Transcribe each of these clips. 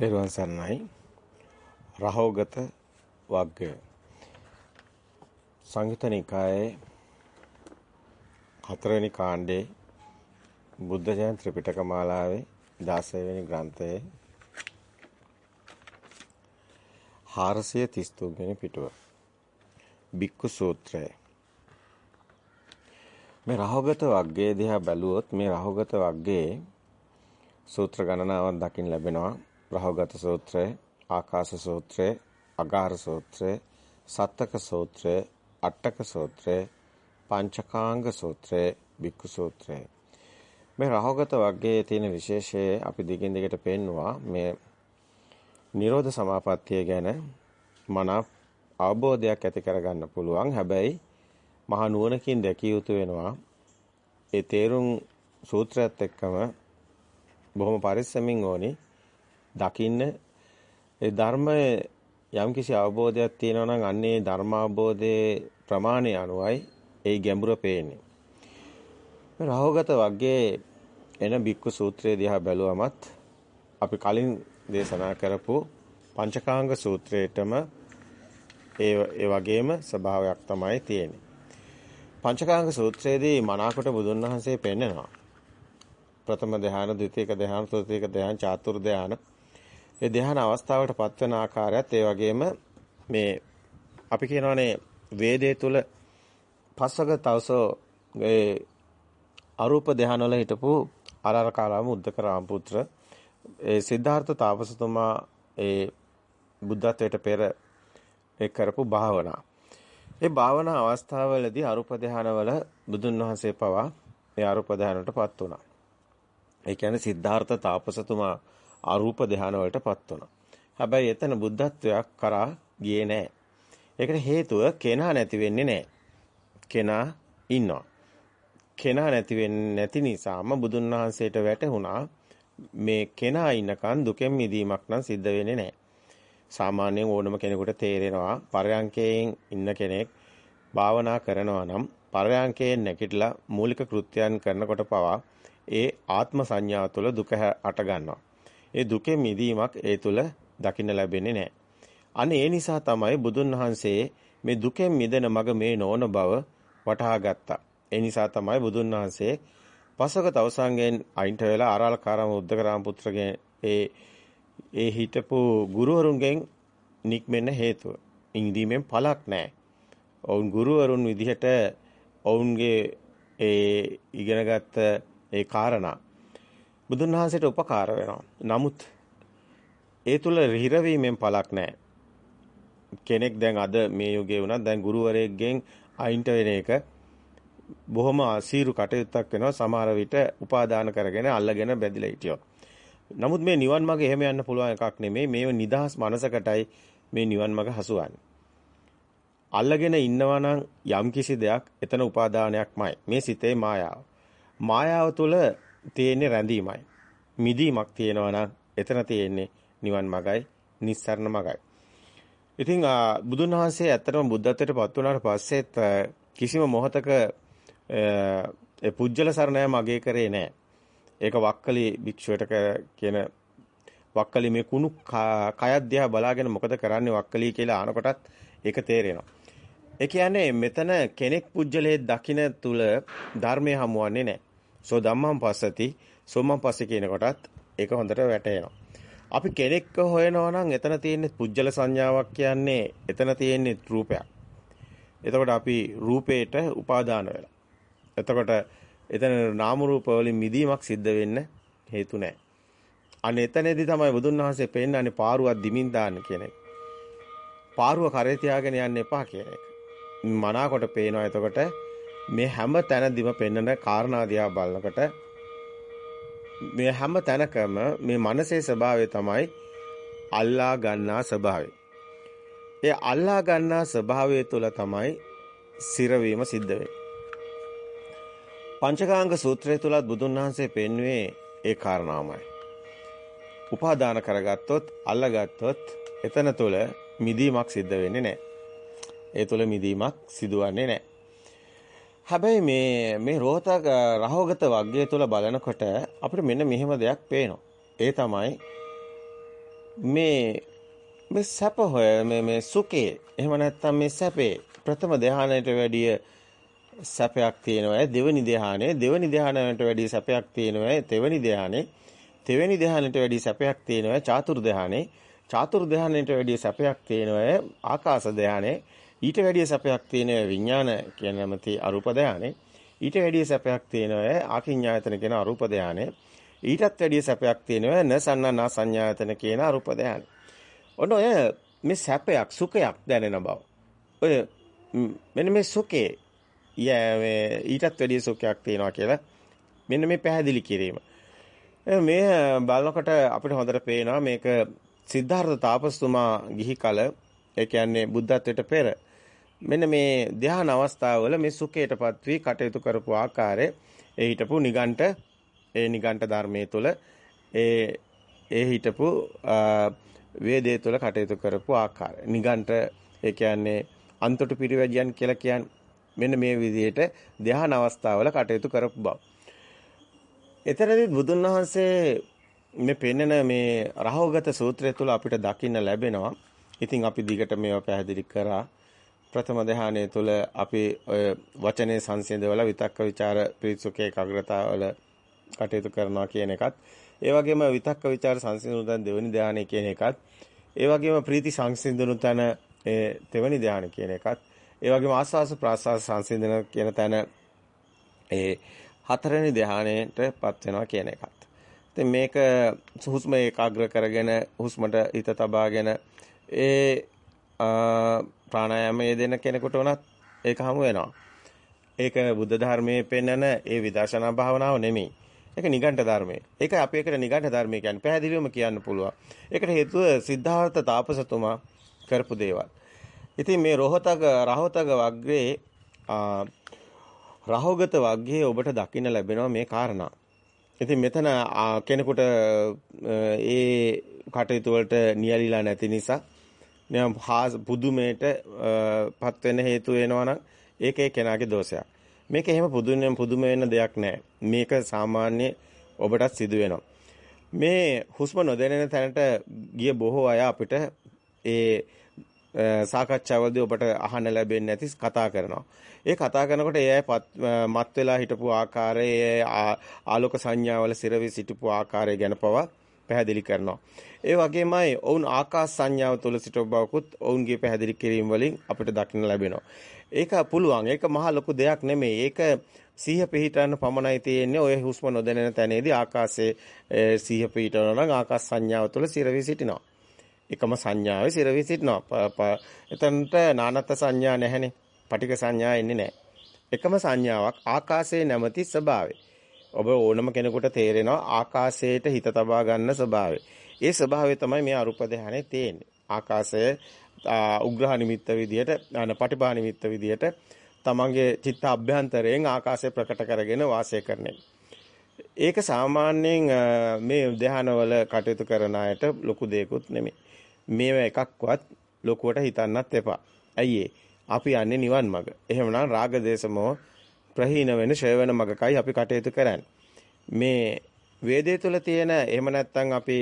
තෙරුවන් සරණයි. රහෝගත වග්ගය. සංයුත නිකායේ හතරවෙනි කාණ්ඩේ බුද්ධ ජයන් ත්‍රිපිටක මාලාවේ 16 වෙනි ග්‍රන්ථයේ 433 වෙනි පිටුව. බික්කු සූත්‍රය. මේ රහෝගත වග්ගයේ දිහා බැලුවොත් මේ රහෝගත වග්ගයේ සූත්‍ර ගණනාවක් දකින්න ලැබෙනවා. රහෝගත සූත්‍රය, ආකාශ සූත්‍රය, අගාර සූත්‍රය, සත්තක සූත්‍රය, අට්ටක සූත්‍රය, පංචකාංග සූත්‍රය, බික්කු සූත්‍රය. මේ රහෝගත වර්ගයේ තියෙන විශේෂය අපි දිගින් දිගට පෙන්නවා මේ නිරෝධ සමාපත්තිය ගැන මන අවබෝධයක් ඇති කරගන්න පුළුවන්. හැබැයි මහා නුවණකින් දැකිය යුතු වෙනවා. ඒ තේරුම් සූත්‍රයත් එක්කම බොහොම පරිස්සමින් ඕනි දකින්න ඒ ධර්මයේ යම්කිසි අවබෝධයක් තියෙනවා නම් අන්නේ ධර්ම අවබෝධයේ ප්‍රමාණය අනුවයි ඒ ගැඹුර පේන්නේ. රහෝගත වර්ගයේ එන බික්කු සූත්‍රය දිහා බැලුවමත් අපි කලින් දේශනා කරපු පංචකාංග සූත්‍රයේටම ඒ ඒ වගේම ස්වභාවයක් තමයි තියෙන්නේ. පංචකාංග සූත්‍රයේදී මනාකොට බුදුන් වහන්සේ පෙන්නනවා. ප්‍රථම ධ්‍යාන, ද්විතීක ධ්‍යාන, තෘතීක ධ්‍යාන, චාතුර් ධ්‍යාන ඒ ධ්‍යාන අවස්ථාවට පත්වන ආකාරයත් ඒ වගේම මේ අපි කියනවානේ වේදේ තුල පස්වග තවසෝ ඒ අරූප ධ්‍යාන වල හිටපු අරරකාරාම උද්දකරාම පුත්‍ර ඒ සිද්ධාර්ථ තාපසතුමා ඒ බුද්ධත්වයට පෙර ඒ කරපු භාවනා. ඒ භාවනා අවස්ථාවවලදී අරූප ධ්‍යානවල බුදුන් වහන්සේ පවා ඒ අරූප ධ්‍යානවලටපත් වුණා. ඒ කියන්නේ සිද්ධාර්ථ තාපසතුමා අරූප ධානය වලටපත් වුණා. හැබැයි එතන බුද්ධත්වයක් කරා ගියේ නැහැ. ඒකට හේතුව කෙනා නැති වෙන්නේ නැහැ. කෙනා ඉන්නවා. කෙනා නැති වෙන්නේ නැති නිසාම බුදුන් වහන්සේට වැටහුණා මේ කෙනා ඉන්නකන් දුකෙන් මිදීමක් නම් සිද්ධ වෙන්නේ නැහැ. සාමාන්‍යයෙන් ඕනම කෙනෙකුට තේරෙනවා පරයන්කයෙන් ඉන්න කෙනෙක් භාවනා කරනවා නම් පරයන්කයෙන් නැගිටලා මූලික කෘත්‍යයන් කරනකොට පවා ඒ ආත්ම සංඥාව තුළ දුක හට ගන්නවා. ඒ දුකෙන් මිදීමක් ඒ තුල දකින්න ලැබෙන්නේ නැහැ. අන්න ඒ නිසා තමයි බුදුන් වහන්සේ මේ දුකෙන් මිදෙන මඟ මේ නොවන බව වටහා ගත්තා. ඒ නිසා තමයි බුදුන් වහන්සේ පසක තවසංගෙන් අයින්ට වෙලා ආරාලකාරම උද්දකරාම පුත්‍රගේ ඒ ඒ හිටපු ගුරුවරුන්ගෙන් නික්මෙන්න හේතුව. ඉංදීමෙන් පළක් නැහැ. ඔවුන් ගුරුවරුන් විදිහට ඔවුන්ගේ ඒ ඉගෙනගත්ත ඒ කාරණා බුදුන් වහන්සේට උපකාර වෙනවා. නමුත් ඒ තුල හිරවීමෙන් පළක් නැහැ. කෙනෙක් දැන් අද මේ යුගයේ වුණත් දැන් ගුරුවරයෙක්ගෙන් අයින්ට වෙන එක බොහොම අසීරු කටයුත්තක් වෙනවා සමහර විට උපාදාන කරගෙන අල්ලගෙන බැඳිලා හිටියොත්. නමුත් මේ නිවන් මාර්ගය එහෙම යන්න පුළුවන් එකක් නෙමෙයි. මේ නිදහස් මනසකටයි මේ නිවන් මාර්ග හසුවන්නේ. අල්ලගෙන ඉන්නවා නම් යම්කිසි දෙයක් එතන උපාදානයක්මයි. මේ සිතේ මායාව. මායාව තුළ තියෙන්නේ රැඳීමයි. මිදීමක් තියෙනවා නම් එතන තියෙන්නේ නිවන් මගයි, නිස්සරණ මගයි. ඉතින් බුදුන් වහන්සේ ඇත්තටම බුද්ධත්වයට පත් වුණාට පස්සෙත් කිසිම මොහතක ඒ පුජ්‍යල සරණය මගේ කරේ නැහැ. ඒක වක්කලි භික්ෂුවට කියන වක්කලි මේ කුණු කයත් දිහා බලාගෙන මොකද කරන්නේ වක්කලි කියලා අහනකොටත් ඒක තේරෙනවා. ඒ කියන්නේ මෙතන කෙනෙක් පුජ්‍යලයේ දකින්න තුල ධර්මය හමුවන්නේ නැහැ. සෝ ධම්මං පස්සති සෝමං පස්සේ කියන කොටත් ඒක හොඳට වැටහෙනවා. අපි කෙනෙක්ව හොයනවා නම් එතන තියෙන්නේ පුජ්‍යල සංඥාවක් කියන්නේ එතන තියෙන්නේ රූපයක්. එතකොට අපි රූපේට උපාදාන වෙලා. එතකොට එතන නාම රූප වලින් මිදීමක් සිද්ධ වෙන්න හේතු නැහැ. අනේ එතනදී තමයි බුදුන් වහන්සේ පෙන්නන්නේ පාරුවක් දිමින් දාන්න කියන එක. පාරුව කරේ තියාගෙන යන්න එපා කියන එක. මනාකොට පේනවා එතකොට මේ හැම තැනදීම පෙන්වන කාරණා දිහා බලනකොට මේ හැම තැනකම මේ මනසේ ස්වභාවය තමයි අල්ලා ගන්නා ස්වභාවය. ඒ අල්ලා ගන්නා ස්වභාවය තුළ තමයි සිරවීම සිද්ධ වෙන්නේ. පංචකාංග සූත්‍රය තුලත් බුදුන් වහන්සේ පෙන්වුවේ ඒ කාරණාවමයි. උපාදාන කරගත්තොත් අල්ලගත්තොත් එතන තුළ මිදීමක් සිද්ධ වෙන්නේ නැහැ. ඒ තුළ මිදීමක් සිදුවන්නේ නැහැ. හැබැයි මේ මේ රෝහතක රහෝගත වර්ගය තුල බලනකොට අපිට මෙන්න මෙහෙම දෙයක් පේනවා. ඒ තමයි මේ මේ සැප හොය මේ මේ සුඛේ එහෙම නැත්නම් මේ සැපේ ප්‍රථම ධානයට වැඩිය සැපයක් තියෙනවා. දෙවෙනි ධානයේ දෙවෙනි ධානයට වැඩිය සැපයක් තියෙනවා. තෙවෙනි ධානයේ තෙවෙනි ධානයට වැඩිය සැපයක් තියෙනවා. චාතුර් ධානයේ චාතුර් ධානයට වැඩිය සැපයක් තියෙනවා. ආකාශ ධානයේ ඊට වැඩිය සැපයක් තියෙනවා විඥාන කියන නැමැති අරූප ධානයේ ඊට වැඩිය සැපයක් තියෙනවා ආකින්ඥායතන කියන අරූප ධානයේ ඊටත් වැඩිය සැපයක් තියෙනවා නසන්නා සංඥායතන කියන අරූප ධානයේ ඔන්න ඔය මේ සැපයක් සුඛයක් දැනෙන බව. ඔය මෙන්න මේ සුඛේ ඊටත් වැඩිය සුඛයක් තියෙනවා කියලා මෙන්න මේ පැහැදිලි කිරීම. මේ බලනකොට අපිට හොඳට පේනවා මේක සිද්ධාර්ථ තාපස්තුමා ගිහි කල ඒ කියන්නේ බුද්ධත්වයට පෙර මෙන්න මේ ධ්‍යාන අවස්ථාවවල මේ සුඛයටපත් වී කටයුතු කරපු ආකාරය ඒ හිටපු නිගණ්ඨ ඒ නිගණ්ඨ ධර්මයේ තුල ඒ ඒ හිටපු වේදේ තුළ කටයුතු කරපු ආකාරය. නිගණ්ඨ ඒ කියන්නේ අන්තොට පිරිවැජියන් කියලා කියන්නේ මෙන්න මේ විදිහට ධ්‍යාන අවස්ථාවල කටයුතු කරපු බව. එතරම්දි බුදුන් වහන්සේ මේ පෙන්නන මේ රහෝගත සූත්‍රය තුළ අපිට දකින්න ලැබෙනවා. ඉතින් අපි දිගට මේවා පැහැදිලි කරා. ප්‍රථම ධානයේ තුල අපි ඔය වචනේ සංසිඳවලා විතක්ක ਵਿਚාර පිරිසුකේ ඒකාග්‍රතාවල කටයුතු කරනවා කියන එකත් ඒ වගේම විතක්ක ਵਿਚාර සංසිඳුණු තැන දෙවෙනි ධානය කියන එකත් ඒ වගේම ප්‍රීති සංසිඳුණු තැන තෙවෙනි ධානය කියන එකත් ඒ වගේම ආස්වාස ප්‍රාස්වාස සංසිඳන කියන තැන ඒ හතරවෙනි ධානයටපත් වෙනවා කියන එකත්. ඉතින් මේක හුස්ම ඒකාග්‍ර කරගෙන හුස්මට හිත තබාගෙන ඒ ප්‍රාණායාමයේ දෙන කෙනෙකුට උනත් ඒක හමු වෙනවා. ඒක බුද්ධ ධර්මයේ පෙන්නන ඒ විදර්ශනා භාවනාව නෙමෙයි. ඒක නිගණ්ඨ ධර්මයේ. ඒක අපි එකට නිගණ්ඨ ධර්මය කියන්නේ පැහැදිලිවම කියන්න පුළුවන්. ඒකට හේතුව සිද්ධාර්ථ තාපසතුමා කරපු දේවල්. ඉතින් මේ රෝහතග රහවතග වග්ගයේ රහෝගත වග්ගයේ ඔබට දකින්න ලැබෙනවා මේ කාරණා. ඉතින් මෙතන කෙනෙකුට ඒ කටයුතු වලට නියැලිලා නැති නිසා නියම් පුදුමයට පත් වෙන හේතු වෙනවා නම් ඒක ඒ කෙනාගේ දෝෂයක්. මේක එහෙම පුදුම පුදුම වෙන දෙයක් නෑ. මේක සාමාන්‍ය ඔබටත් සිදු වෙනවා. මේ හුස්ම නොදැනෙන තැනට ගිය බොහෝ අය අපිට ඒ සාකච්ඡාවලදී ඔබට අහන්න ලැබෙන්නේ නැති කතා කරනවා. ඒ කතා කරනකොට ඒ අය මත් වෙලා හිටපු ආකාරය, ආලෝක සංඥාවල සිරවි සිටපු ආකාරය ගැන පවා පැහැදිලි කරනවා. ඒ වගේමයි ඔවුන් ආකාශ සංඥාව තුළ සිටව බවකුත් ඔවුන්ගේ පැහැදිලි කිරීම වලින් අපිට දකින්න ලැබෙනවා. ඒක පුළුවන්. ඒක මහා ලොකු දෙයක් නෙමෙයි. ඒක සිහිය පිහිටන්න පමණයි තියෙන්නේ. ඔය හුස්ම නොදැනෙන තැනේදී ආකාශයේ සිහිය පිහිටනවා නම් ආකාශ සංඥාව තුළ සිරවි සිටිනවා. එකම සංඥාවේ සිරවි සිටිනවා. එතනට නානත් සංඥා නැහැනේ. පටික සංඥා එන්නේ නැහැ. එකම සංඥාවක් ආකාශයේ නැමැති ස්වභාවය. ඔබ ඕනම කෙනෙකුට තේරෙනවා ආකාශයට හිත තබා ගන්න ස්වභාවය. ඒ ස්වභාවය තමයි මේ අරුප ධානයේ තියෙන්නේ. ආකාශය උග්‍රහ නිමිත්ත විදියට අන පටිභා නිමිත්ත විදියට තමන්ගේ චිත්ත අභ්‍යන්තරයෙන් ආකාශය ප්‍රකට කරගෙන වාසය කරන්නේ. ඒක සාමාන්‍යයෙන් මේ ධානවල කටයුතු කරන අයට ලොකු දෙයක්වත් නෙමෙයි. මේව එකක්වත් ලොකුවට හිතන්නත් එපා. ඇයි අපි යන්නේ නිවන් මඟ. එහෙමනම් රාග දේශමෝ ප්‍රහීන වෙන ෂය වෙන මගකයි අපි කටයුතු කරන්නේ. මේ වේදේ තුල තියෙන එහෙම නැත්නම් අපි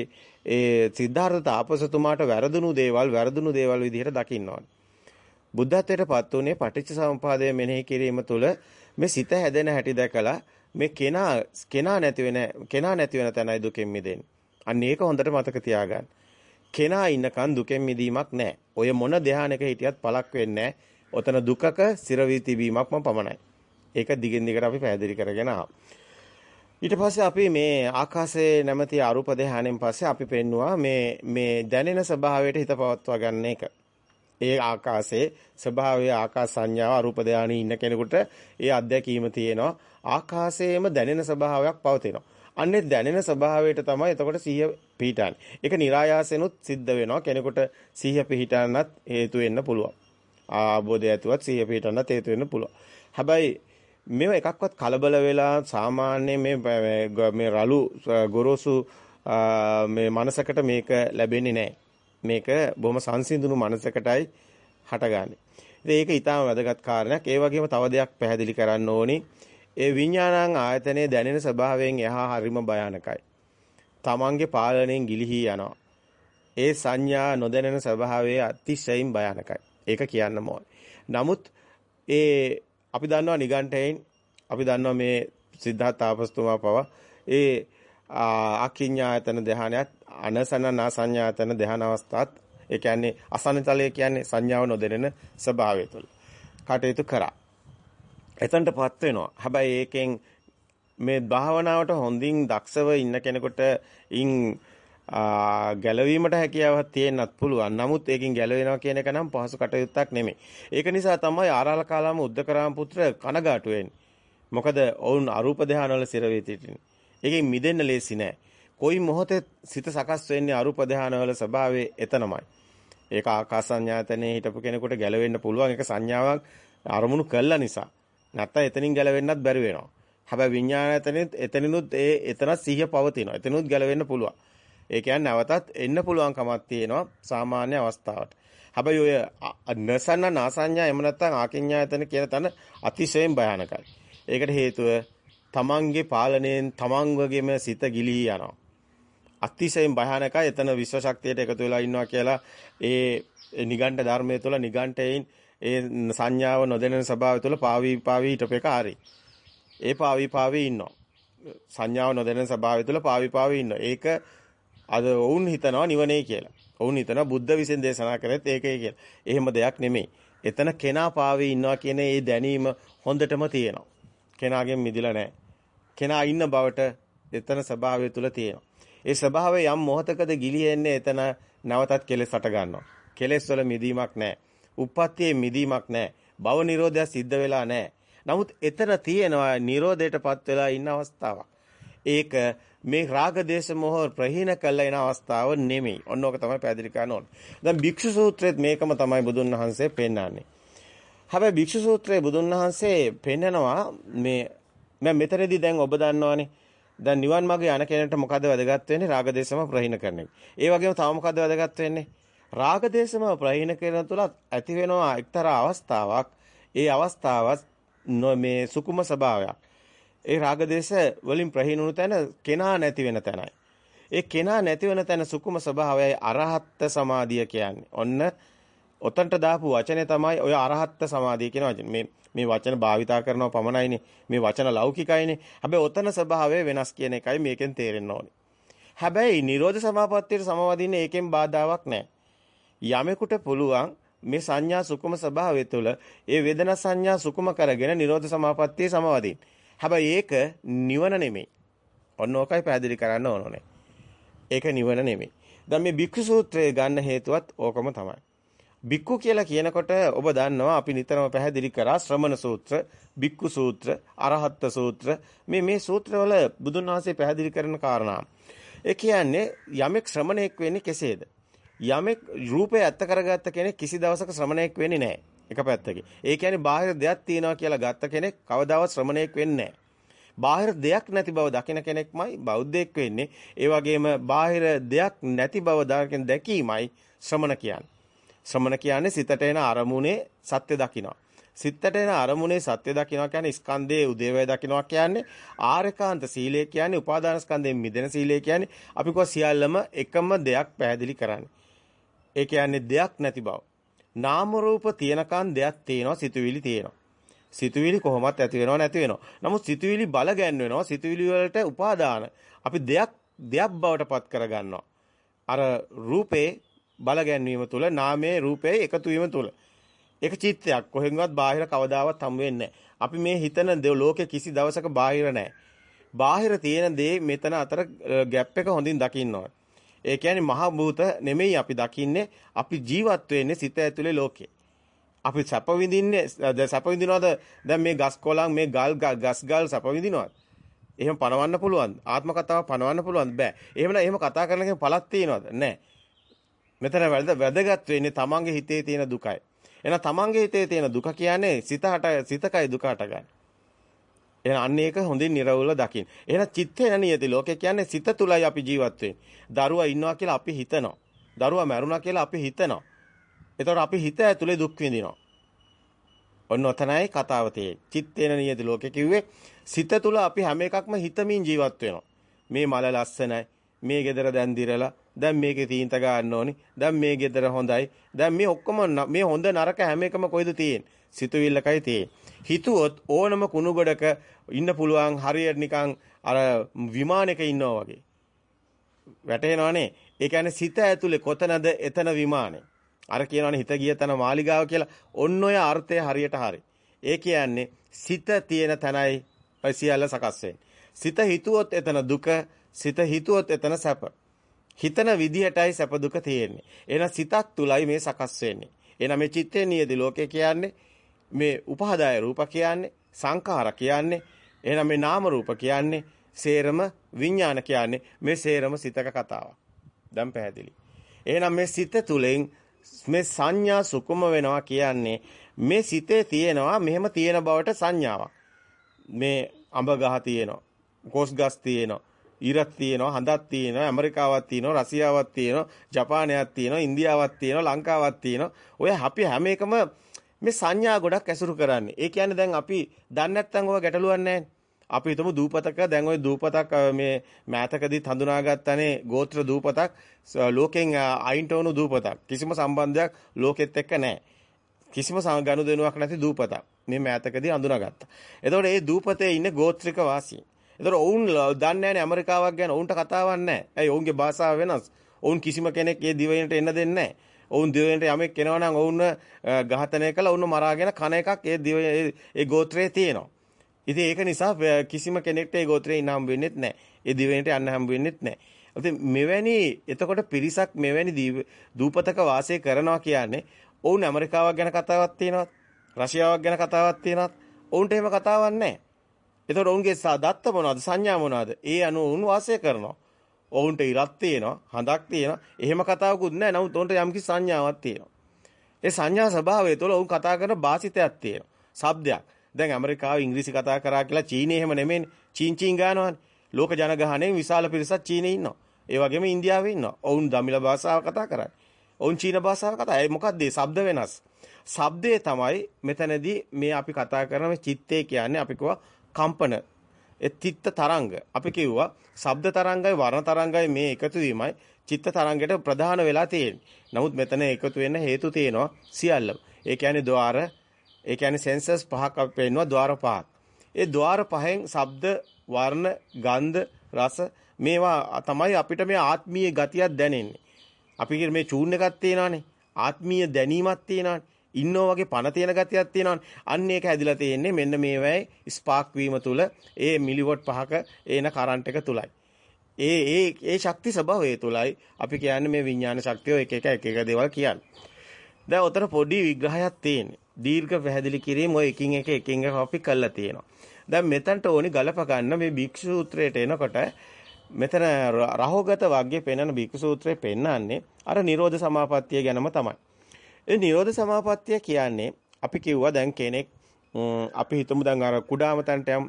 ඒ සිද්ධාර්ථ තාපසතුමාට වැරදුණු දේවල් වැරදුණු දේවල් විදිහට දකින්න ඕනේ. බුද්ධත්වයට පත් උනේ පටිච්ච සමුපාදය මෙනෙහි කිරීම තුළ මේ සිත හැදෙන හැටි දැකලා මේ කෙනා කෙනා නැති වෙන කෙනා නැති වෙන තැනයි දුකෙන් මිදෙන්නේ. අන්න ඒක හොඳට මතක තියාගන්න. කෙනා ඉන්නකන් දුකෙන් මිදීමක් නැහැ. ඔය මොන ධානයක හිටියත් පළක් වෙන්නේ ඔතන දුකක සිර වී තිබීමක්ම පමණයි. ඒක දිගින් දිගට අපි පැහැදිලි කරගෙන ඊට පස්සේ අපි මේ ආකාශයේ නැමැති අරූප ධානයෙන් පස්සේ අපි පෙන්නවා මේ මේ දැනෙන ස්වභාවයට හිත පවත්වා ගන්න එක. ඒ ආකාශයේ ස්වභාවයේ ආකාශ සංඥාව අරූප ධානයේ ඉන්න කෙනෙකුට ඒ අත්දැකීම තියෙනවා. ආකාශයේම දැනෙන ස්වභාවයක් පවතිනවා. අන්නේ දැනෙන ස්වභාවයට තමයි එතකොට සිහිය පිහිටන්නේ. ඒක નિરાයාසෙනුත් සිද්ධ වෙනවා. කෙනෙකුට සිහිය පිහිටන්නත් හේතු වෙන්න පුළුවන්. ආબોධය ඇතුවත් සිහිය පිහිටන්නත් හේතු වෙන්න පුළුවන්. හැබැයි මේව එකක්වත් කලබල වෙලා සාමාන්‍ය මේ මේ රළු ගොරෝසු මේ මනසකට මේක ලැබෙන්නේ නැහැ. මේක බොහොම සංසිඳුණු මනසකටයි හටගන්නේ. ඉතින් ඒක ඊටාම වැදගත් කාරණයක්. ඒ වගේම තව දෙයක් පැහැදිලි කරන්න ඕනි. ඒ විඥානං ආයතනයේ දැනෙන ස්වභාවයෙන් එහා හරිම භයානකයි. තමන්ගේ පාලනයෙන් ගිලිහී යනවා. ඒ සංඥා නොදැනෙන ස්වභාවය අතිශයින් භයානකයි. ඒක කියන්න ඕනේ. නමුත් ඒ අපි දන්නවා නිගණ්ඨයෙන් අපි දන්නවා මේ සිද්ධාර්ථ තාපස්තුමා පව ඒ අකිඤ්ඤායතන ධානයත් අනසන නාසඤ්ඤායතන ධාන අවස්ථාත් ඒ කියන්නේ අසන්නතලයේ කියන්නේ සංඥාව නොදැනෙන ස්වභාවය තුළ කටයුතු කරා. එතනටපත් වෙනවා. හැබැයි ඒකෙන් මේ භාවනාවට හොඳින් දක්ෂව ඉන්න කෙනෙකුට ඉන් ගැලවීමට හැකියාවක් තියෙන්නත් පුළුවන්. නමුත් ඒකෙන් ගැලවෙනවා කියන එක නම් පහසු කටයුත්තක් නෙමෙයි. ඒක නිසා තමයි ආරාල කාලාම උද්දකරාම පුත්‍ර කනගාටු වෙන්නේ. මොකද ඔවුන් අරූප ධානවල සිර වේතිටිනේ. ඒකෙන් මිදෙන්න ලේසි නෑ. කොයි මොහොතේ සිත සකස් වෙන්නේ අරූප ධානවල ස්වභාවය එතනමයි. ඒක ආකාසඤ්ඤාතනේ හිටපු කෙනෙකුට ගැලවෙන්න පුළුවන් ඒක සංඥාවක් අරමුණු කළා නිසා. නැත්තම් එතනින් ගැලවෙන්නත් බැරි වෙනවා. හැබැයි විඥානයතනෙත් එතනිනුත් ඒ එතන සිහිය පවතිනවා. එතනිනුත් ගැලවෙන්න පුළුවන්. ඒ කියන්නේ නැවතත් එන්න පුළුවන් කමක් තියෙනවා සාමාන්‍ය අවස්ථාවට. හැබැයි ඔය නසන්න නාසඤ්ඤා එහෙම නැත්නම් ආකින්ඥායතන කියන තැන අතිශයින් භයානකයි. ඒකට හේතුව තමන්ගේ පාලනයෙන් තමන් වගේම සිත ගිලී යනවා. අතිශයින් භයානකයි. එතන විශ්ව ශක්තියට එකතු වෙලා ඉන්නවා කියලා ඒ නිගණ්ඨ ධර්මයේ තුල නිගණ්ඨයෙන් ඒ සංඥාව නොදෙනෙන ස්වභාවය තුල පාවි පාවි හිටපේක හරි. ඒ පාවි පාවි ඉන්නවා. සංඥාව නොදෙනෙන ස්වභාවය තුල පාවි පාවි ඉන්නවා. ඒක අද වුන් හිතනවා නිවනේ කියලා. වුන් හිතනවා බුද්ධ විසින් දේශනා කරෙත් ඒකයි කියලා. එහෙම දෙයක් නෙමෙයි. එතන කෙනා පාවී ඉන්නවා කියන ඒ දැනීම හොඳටම තියෙනවා. කෙනාගෙන් මිදිලා නැහැ. කෙනා ඉන්න බවට එතන ස්වභාවය තුල තියෙනවා. ඒ ස්වභාවය යම් මොහතකද ගිලිහෙන්නේ එතන නැවතත් කෙලෙස් හට ගන්නවා. කෙලෙස් වල මිදීමක් නැහැ. උප්පත්තියේ මිදීමක් නැහැ. භව නිරෝධය සිද්ධ වෙලා නැහැ. නමුත් එතන තියෙනවා නිරෝධයටපත් වෙලා ඉන්න අවස්ථාවක්. ඒක මේ රාග දේශ මොහ ප්‍රහීන කළ එන අවස්ථාව නෙමෙයි. ඔන්න ඕක තමයි පැහැදිලි කරන්න ඕන. දැන් භික්ෂු සූත්‍රයේත් මේකම තමයි බුදුන් වහන්සේ පෙන්නන්නේ. හැබැයි භික්ෂු සූත්‍රයේ බුදුන් වහන්සේ පෙන්නනවා මේ මම මෙතනදී දැන් ඔබ දන්නවනේ. දැන් නිවන් මාර්ගය යන කෙනෙක්ට මොකද වැදගත් වෙන්නේ? රාග දේශම ප්‍රහීන කරන එක. ඒ වගේම තව මොකද වැදගත් වෙන්නේ? රාග දේශම ප්‍රහීන කරන තුල ඇති වෙනවා එක්තරා අවස්ථාවක්. ඒ අවස්ථාවත් මේ සුකුම ස්වභාවයක්. ඒ රාගදේශ වලින් ප්‍රහීන වුණු තැන කෙනා නැති වෙන තැනයි. ඒ කෙනා නැති වෙන තැන සුකුම ස්වභාවයයි අරහත් සමාධිය කියන්නේ. ඔන්න ඔතන්ට දාපු වචනේ තමයි ඔය අරහත් සමාධිය කියන වචනේ. මේ මේ වචන භාවිතා කරනව පමණයිනේ. මේ වචන ලෞකිකයිනේ. හැබැයි ඔතන ස්වභාවය වෙනස් කියන එකයි මේකෙන් තේරෙන්න ඕනේ. හැබැයි Nirodha Samapattiyට සමවදින්නේ ඒකෙන් බාධාවක් නැහැ. යමෙකුට පුළුවන් මේ සංඥා සුකුම ස්වභාවය තුළ ඒ වේදනා සංඥා සුකුම කරගෙන Nirodha Samapattiyේ සමවදින්න. හැබැයි ඒක නිවන නෙමෙයි. ඔන්න ඕකයි පැහැදිලි කරන්න ඕනෝනේ. ඒක නිවන නෙමෙයි. දැන් මේ බික්ඛු සූත්‍රය ගන්න හේතුවත් ඕකම තමයි. බික්ඛු කියලා කියනකොට ඔබ දන්නවා අපි නිතරම පැහැදිලි කරා ශ්‍රමණ සූත්‍ර, බික්ඛු සූත්‍ර, අරහත් සූත්‍ර මේ මේ සූත්‍රවල බුදුන් වහන්සේ පැහැදිලි කරන කාරණා. ඒ කියන්නේ යමෙක් ශ්‍රමණෙක් වෙන්නේ කෙසේද? යමෙක් රූපය ඇත්ත කරගත්ත කෙනෙක් කිසි දවසක ශ්‍රමණෙක් වෙන්නේ නැහැ. එක පැත්තකින්. ඒ කියන්නේ බාහිර දෙයක් තියනවා කියලා ගත්ත කෙනෙක් කවදාවත් ශ්‍රමණයෙක් වෙන්නේ බාහිර දෙයක් නැති බව දකින කෙනෙක්මයි බෞද්ධයෙක් වෙන්නේ. ඒ වගේම බාහිර දෙයක් නැති බව දැකීමයි ශ්‍රමණ කියන්නේ. ශ්‍රමණ කියන්නේ සිතට එන අරමුණේ සත්‍ය දකිනවා. සිතට එන අරමුණේ සත්‍ය දකිනවා කියන්නේ ස්කන්ධයේ උදේවය දකිනවා කියන්නේ ආරකාන්ත සීලය කියන්නේ උපාදාන ස්කන්ධයෙන් මිදෙන සීලය කියන්නේ අපි කව සියල්ලම එකම දෙයක් පැහැදිලි කරන්නේ. ඒ කියන්නේ දෙයක් නැති බව. නාම රූප තියනකන් දෙයක් තියෙනවා සිතුවිලි තියෙනවා. සිතුවිලි කොහොමත් ඇති වෙනව නැති වෙනව. නමුත් සිතුවිලි බල ගැන්වෙනවා සිතුවිලි වලට උපාදාන. අපි දෙයක් දෙයක් බවට පත් කරගන්නවා. අර රූපේ බල ගැන්වීම තුළ නාමයේ රූපේ එකතු වීම තුළ. ඒක චිත්තයක් කොහෙන්වත් බාහිර කවදාවත් හම් වෙන්නේ අපි මේ හිතන ලෝකේ කිසි දවසක බාහිර නැහැ. බාහිර තියෙන දේ මෙතන අතර ગેප් එක හොඳින් දකින්න ඕනේ. ඒ කියන්නේ මහ භූත නෙමෙයි අපි දකින්නේ අපි ජීවත් වෙන්නේ සිත ඇතුලේ ලෝකේ. අපි සැප විඳින්නේ සැප විඳිනවද දැන් මේ ගස් කොළන් මේ ගල් ගස් ගල් සැප විඳිනවද? එහෙම පනවන්න පුළුවන්ද? ආත්ම කතාව පනවන්න පුළුවන්ද? බෑ. එහෙම එහෙම කතා කරන කෙනෙක් පළක් තියනවද? නැහැ. මෙතන වැදගත් වෙන්නේ තමන්ගේ හිතේ තියෙන දුකයි. එහෙනම් තමන්ගේ හිතේ තියෙන දුක කියන්නේ සිත හට සිතකයි දුක හටගන්නේ. එහෙනම් අන්න ඒක හොඳින් නිර්වුල දකින්න. එහෙනම් චිත්තේන නියති ලෝකේ කියන්නේ සිත තුලයි අපි ජීවත් වෙන්නේ. දරුවා ඉන්නවා කියලා අපි හිතනවා. දරුවා මැරුණා කියලා අපි හිතනවා. එතකොට අපි හිත ඇතුලේ දුක් විඳිනවා. ඔන්න ඔතනයි කතාව තියෙන්නේ. චිත්තේන නියති ලෝකේ කිව්වේ සිත තුල අපි හැම එකක්ම හිතමින් ජීවත් වෙනවා. මේ මල ලස්සනයි. මේ ගෙදර දැන් දිරලා දැන් මේකේ තීන්ත ගන්න ඕනි. දැන් මේ ගෙදර හොඳයි. දැන් මේ ඔක්කොම මේ හොඳ නරක හැම එකම කොයිද තියෙන්නේ? සිතුවිල්ලකයි තියෙන්නේ. හිතුවොත් ඕනම කුණු ගොඩක ඉන්න පුළුවන් හරියට නිකන් අර විමානයක ඉන්නවා වගේ. වැටේනවනේ. ඒ කියන්නේ සිත ඇතුලේ කොතනද එතන විමානේ. අර කියනවනේ හිත ගිය තැන මාලිගාව කියලා. ඔන්න ඔය අර්ථය හරියට හරි. ඒ කියන්නේ සිත තියෙන තැනයි සියල්ල සකස් සිත හිතුවොත් එතන දුක, සිත හිතුවොත් එතන සැප. හිතන විදිහටයි සැප දුක තියෙන්නේ. එහෙනම් සිතක් තුලයි මේ සකස් වෙන්නේ. එහෙනම් මේ චිත්තේ නියදි ලෝකේ කියන්නේ මේ උපාදාය රූප කියන්නේ සංඛාර කියන්නේ එහෙනම් මේ නාම රූප කියන්නේ සේරම විඥාන කියන්නේ මේ සේරම සිතක කතාවක්. දැන් පැහැදිලි. එහෙනම් මේ සිත තුලින් මේ සංඥා සුකුම වෙනවා කියන්නේ මේ සිතේ තියෙනවා මෙහෙම තියෙන බවට සංඥාවක්. මේ අඹ ගහ තියෙනවා. කොස් ගස් තියෙනවා. ඉරක් තියෙනවා, හඳක් තියෙනවා, ඇමරිකාවක් තියෙනවා, රසියාවක් තියෙනවා, ජපානයක් තියෙනවා, ඉන්දියාවක් තියෙනවා, ලංකාවක් තියෙනවා. ඔය අපි හැම එකම මේ සංඥා ගොඩක් ඇසුරු කරන්නේ. ඒ කියන්නේ දැන් අපි දන්නේ නැත්නම් ඔය ගැටලුවක් නැහැ. අපි හිතමු දූපතක දැන් ওই දූපතක් මේ මෑතකදීත් හඳුනාගත්තනේ ගෝත්‍ර දූපතක් ලෝකෙන් අයින්ට වුණු දූපතක්. කිසිම සම්බන්ධයක් ලෝකෙත් එක්ක නැහැ. කිසිම ගනුදෙනුවක් නැති දූපතක්. මේ මෑතකදී හඳුනාගත්තා. එතකොට මේ දූපතේ ඉන්නේ ගෝත්‍රික වාසීන්. එතකොට ඔවුන් දන්නේ නැහැනේ ඇමරිකාවක් ගැන. ඔවුන්ට කතාවක් නැහැ. ඇයි ඔවුන්ගේ භාෂාව වෙනස්. ඔවුන් කිසිම කෙනෙක් මේ දිවයිනට එන්න දෙන්නේ නැහැ. ඔවුන් දිවයිනට යමෙක් එනවා නම් ඔවුන් ඝාතනය කළා ඔවුන් මරාගෙන කන එකක් ඒ දිව ඒ ගෝත්‍රයේ තියෙනවා. ඉතින් ඒක නිසා කිසිම කෙනෙක්ට ඒ ගෝත්‍රයේ ඉන්න හම්බ වෙන්නේත් නැහැ. ඒ දිවයිනට යන්න හම්බ වෙන්නේත් නැහැ. ඉතින් මෙවැනි එතකොට පිරිසක් මෙවැනි දූපතක වාසය කරනවා කියන්නේ ඔවුන් ඇමරිකාවක් ගැන කතාවක් තියෙනවත් රෂ්‍යාවක් ගැන කතාවක් තියෙනවත් ඔවුන්ට එහෙම කතාවක් නැහැ. එතකොට ඔවුන්ගේ දත්ත මොනවද සංඥා මොනවද? ඒ අනුව ඔවුන් වාසය කරනවා. ඔවුන්ට ඉරක් තියෙනවා, හඳක් තියෙනවා. එහෙම කතාවකුත් නැහැ. නමුත් ඔවුන්ට යම්කිසි සංඥාවක් තියෙනවා. ඒ සංඥා ස්වභාවය තුළ ඔවුන් කතා කරන භාෂිතයක් තියෙනවා. શબ્දයක්. දැන් ඇමරිකාව ඉංග්‍රීසි කතා කරා කියලා චීනේ එහෙම නෙමෙයිනේ. චීන් චීන් ගන්නවානේ. ලෝක ජනගහණයෙන් විශාල පිරිසක් චීනේ ඉන්නවා. ඒ වගේම ඉන්දියාවේ ඉන්නවා. ඔවුන් දමිළ භාෂාව කතා කරන්නේ. ඔවුන් චීන භාෂාව කතා. ඒ මොකක්ද මේ ශබ්ද වෙනස්. ශබ්දේ තමයි මෙතනදී මේ අපි කතා කරන මේ චිත්තේ කියන්නේ අපි කිව්වා කම්පන. ඒ තිත්ත තරංග අපි කිව්වා ශබ්ද තරංගයි වර්ණ තරංගයි මේ එකතු වීමයි චිත්ත තරංගයට ප්‍රධාන වෙලා තියෙන්නේ. නමුත් මෙතන එකතු වෙන්න හේතු තියෙනවා සියල්ලම. ඒ කියන්නේ ద్వාර, ඒ කියන්නේ සෙන්සර්ස් පහක් අපි පෙන්නවා ద్వාර පහක්. ඒ ద్వාර පහෙන් ශබ්ද, වර්ණ, ගන්ධ, රස මේවා තමයි අපිට මේ ආත්මීය ගතියක් දැනෙන්නේ. අපි මේ චූන් එකක් තියෙනවානේ. ආත්මීය දැනීමක් තියෙනවානේ. ඉන්නෝ වගේ පණ තියෙන ගතියක් තියෙනවානේ. අන්න ඒක හැදිලා තියෙන්නේ මෙන්න මේ වෙයි ස්පාර්ක් වීම තුල ඒ මිලිවොට් පහක එන කරන්ට් එක තුලයි. ඒ ඒ ඒ ශක්ති ස්වභාවය තුලයි අපි කියන්නේ මේ විඥාන ශක්තිය එක එක එක එක දේවල් කියන්නේ. දැන් උතර පොඩි විග්‍රහයක් තියෙන්නේ. දීර්ඝ පැහැදිලි කිරීම ඔය එකින් එක එකින් එක අපි කළා තියෙනවා. දැන් මෙතනට ඕනි ගලප ගන්න මේ භික්ෂු සූත්‍රයට එනකොට මෙතන රහෝගත වර්ගයේ පෙන්වන බිකු සූත්‍රයේ පෙන්වන්නේ අර නිරෝධ සමාපත්තිය ගැනම තමයි. ඒ නිරෝධ සමාපත්තිය කියන්නේ අපි කිව්වා දැන් කෙනෙක් අපි හිතමු දැන් අර කුඩාම තැනට යම්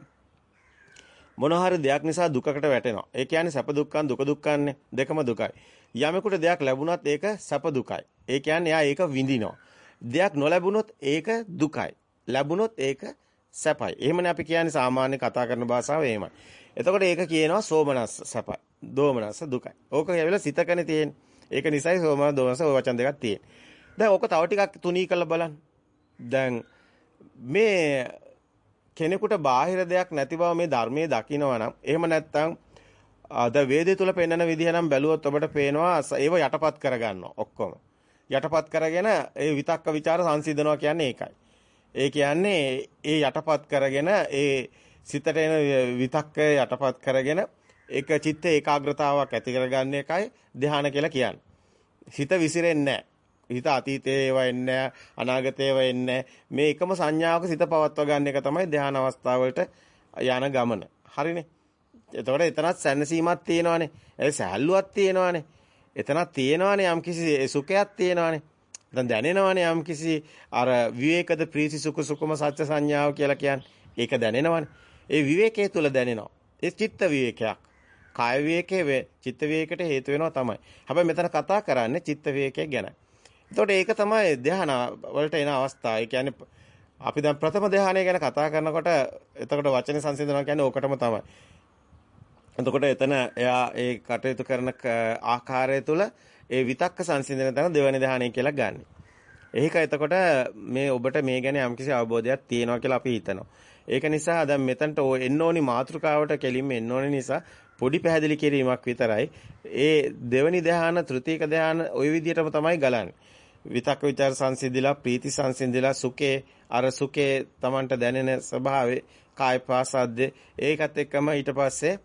මොන හරි දෙයක් නිසා දුකකට වැටෙනවා. ඒ කියන්නේ සැප දුක්ඛන් දුක දුක්ඛන්නේ දෙකම දුකයි. යමෙකුට දෙයක් ලැබුණත් ඒක සැප දුකයි. ඒ කියන්නේ එයා ඒක විඳිනවා. දෙයක් නොලැබුණොත් ඒක දුකයි. ලැබුණොත් ඒක සැපයි. එහෙමනේ අපි කියන්නේ සාමාන්‍ය කතා කරන භාෂාව එහෙමයි. එතකොට ඒක කියනවා සෝමනස්ස සැපයි. දෝමනස්ස දුකයි. ඕක කියවිලා සිතකනේ තියෙන්නේ. ඒක නිසයි සෝමනස්ස දෝමනස්ස ඔය වචන දෙකක් තියෙන්නේ. දැන් ඕක තව ටිකක් තුනී කරලා බලන්න. දැන් මේ කෙනෙකුට බාහිර දෙයක් නැති බව මේ ධර්මයේ දකිනවා නම් එහෙම නැත්නම් අද වේදේ තුල පෙන්වන විදිහ නම් බැලුවොත් ඔබට පේනවා ඒව යටපත් කරගන්නවා ඔක්කොම. යටපත් කරගෙන ඒ විතක්ක ਵਿਚාර සංසිඳනවා කියන්නේ ඒකයි. ඒ කියන්නේ ඒ යටපත් කරගෙන ඒ සිතට එන විතක්කය යටපත් කරගෙන ඒක චිත්ත ඒකාග්‍රතාවක් ඇති කරගන්න එකයි ධ්‍යාන කියලා කියන්නේ. හිත විසිරෙන්නේ හිත අතීතයේ ඒවා එන්නේ අනාගතයේ ඒවා එන්නේ මේ එකම සංඥාවක සිත පවත්වා ගන්න එක තමයි ධ්‍යාන අවස්ථාවලට යන ගමන. හරිනේ. එතකොට එතනත් සැනසීමක් තියෙනවානේ. ඒ සහැල්ලුවක් තියෙනවානේ. එතනත් තියෙනවානේ යම්කිසි සුඛයක් තියෙනවානේ. දැන් දැනෙනවානේ යම්කිසි අර විවේකද ප්‍රීති සුඛ සුඛම සත්‍ය සංඥාව කියලා කියන්නේ. ඒක දැනෙනවානේ. ඒ විවේකයේ තුල දැනෙනවා. ඒ චිත්ත විවේකයක්. කාය විවේකයේ චිත්ත විවේකයට හේතු වෙනවා තමයි. හැබැයි මෙතන කතා කරන්නේ චිත්ත විවේකය ගැන. එතකොට ඒක තමයි ධ්‍යාන වලට එන අවස්ථාව. ඒ කියන්නේ අපි දැන් ප්‍රථම ධ්‍යානය ගැන කතා කරනකොට එතකොට වචන සංසිඳනවා කියන්නේ ඕකටම තමයි. එතකොට එතන එයා ඒ කටයුතු කරන ආකාරය තුළ ඒ විතක්ක සංසිඳන තැන දෙවැනි ධානය කියලා ගන්න. ඒක එතකොට මේ ඔබට මේ ගැන යම්කිසි අවබෝධයක් තියෙනවා කියලා අපි හිතනවා. ඒක නිසා දැන් මෙතනට එන්න ඕනි මාතෘකාවට කෙලින්ම එන්න ඕනි නිසා පොඩි පැහැදිලි කිරීමක් විතරයි. ඒ දෙවනි ධ්‍යාන, තෘතීක ධ්‍යාන ওই විදිහටම තමයි ගලන්නේ. විතක්ක ਵਿਚාර සංසිඳිලා, ප්‍රීති සංසිඳිලා, සුඛේ අර සුඛේ Tamanට දැනෙන ස්වභාවය, කාය පාසද්ද ඒකත් එක්කම ඊට පස්සේ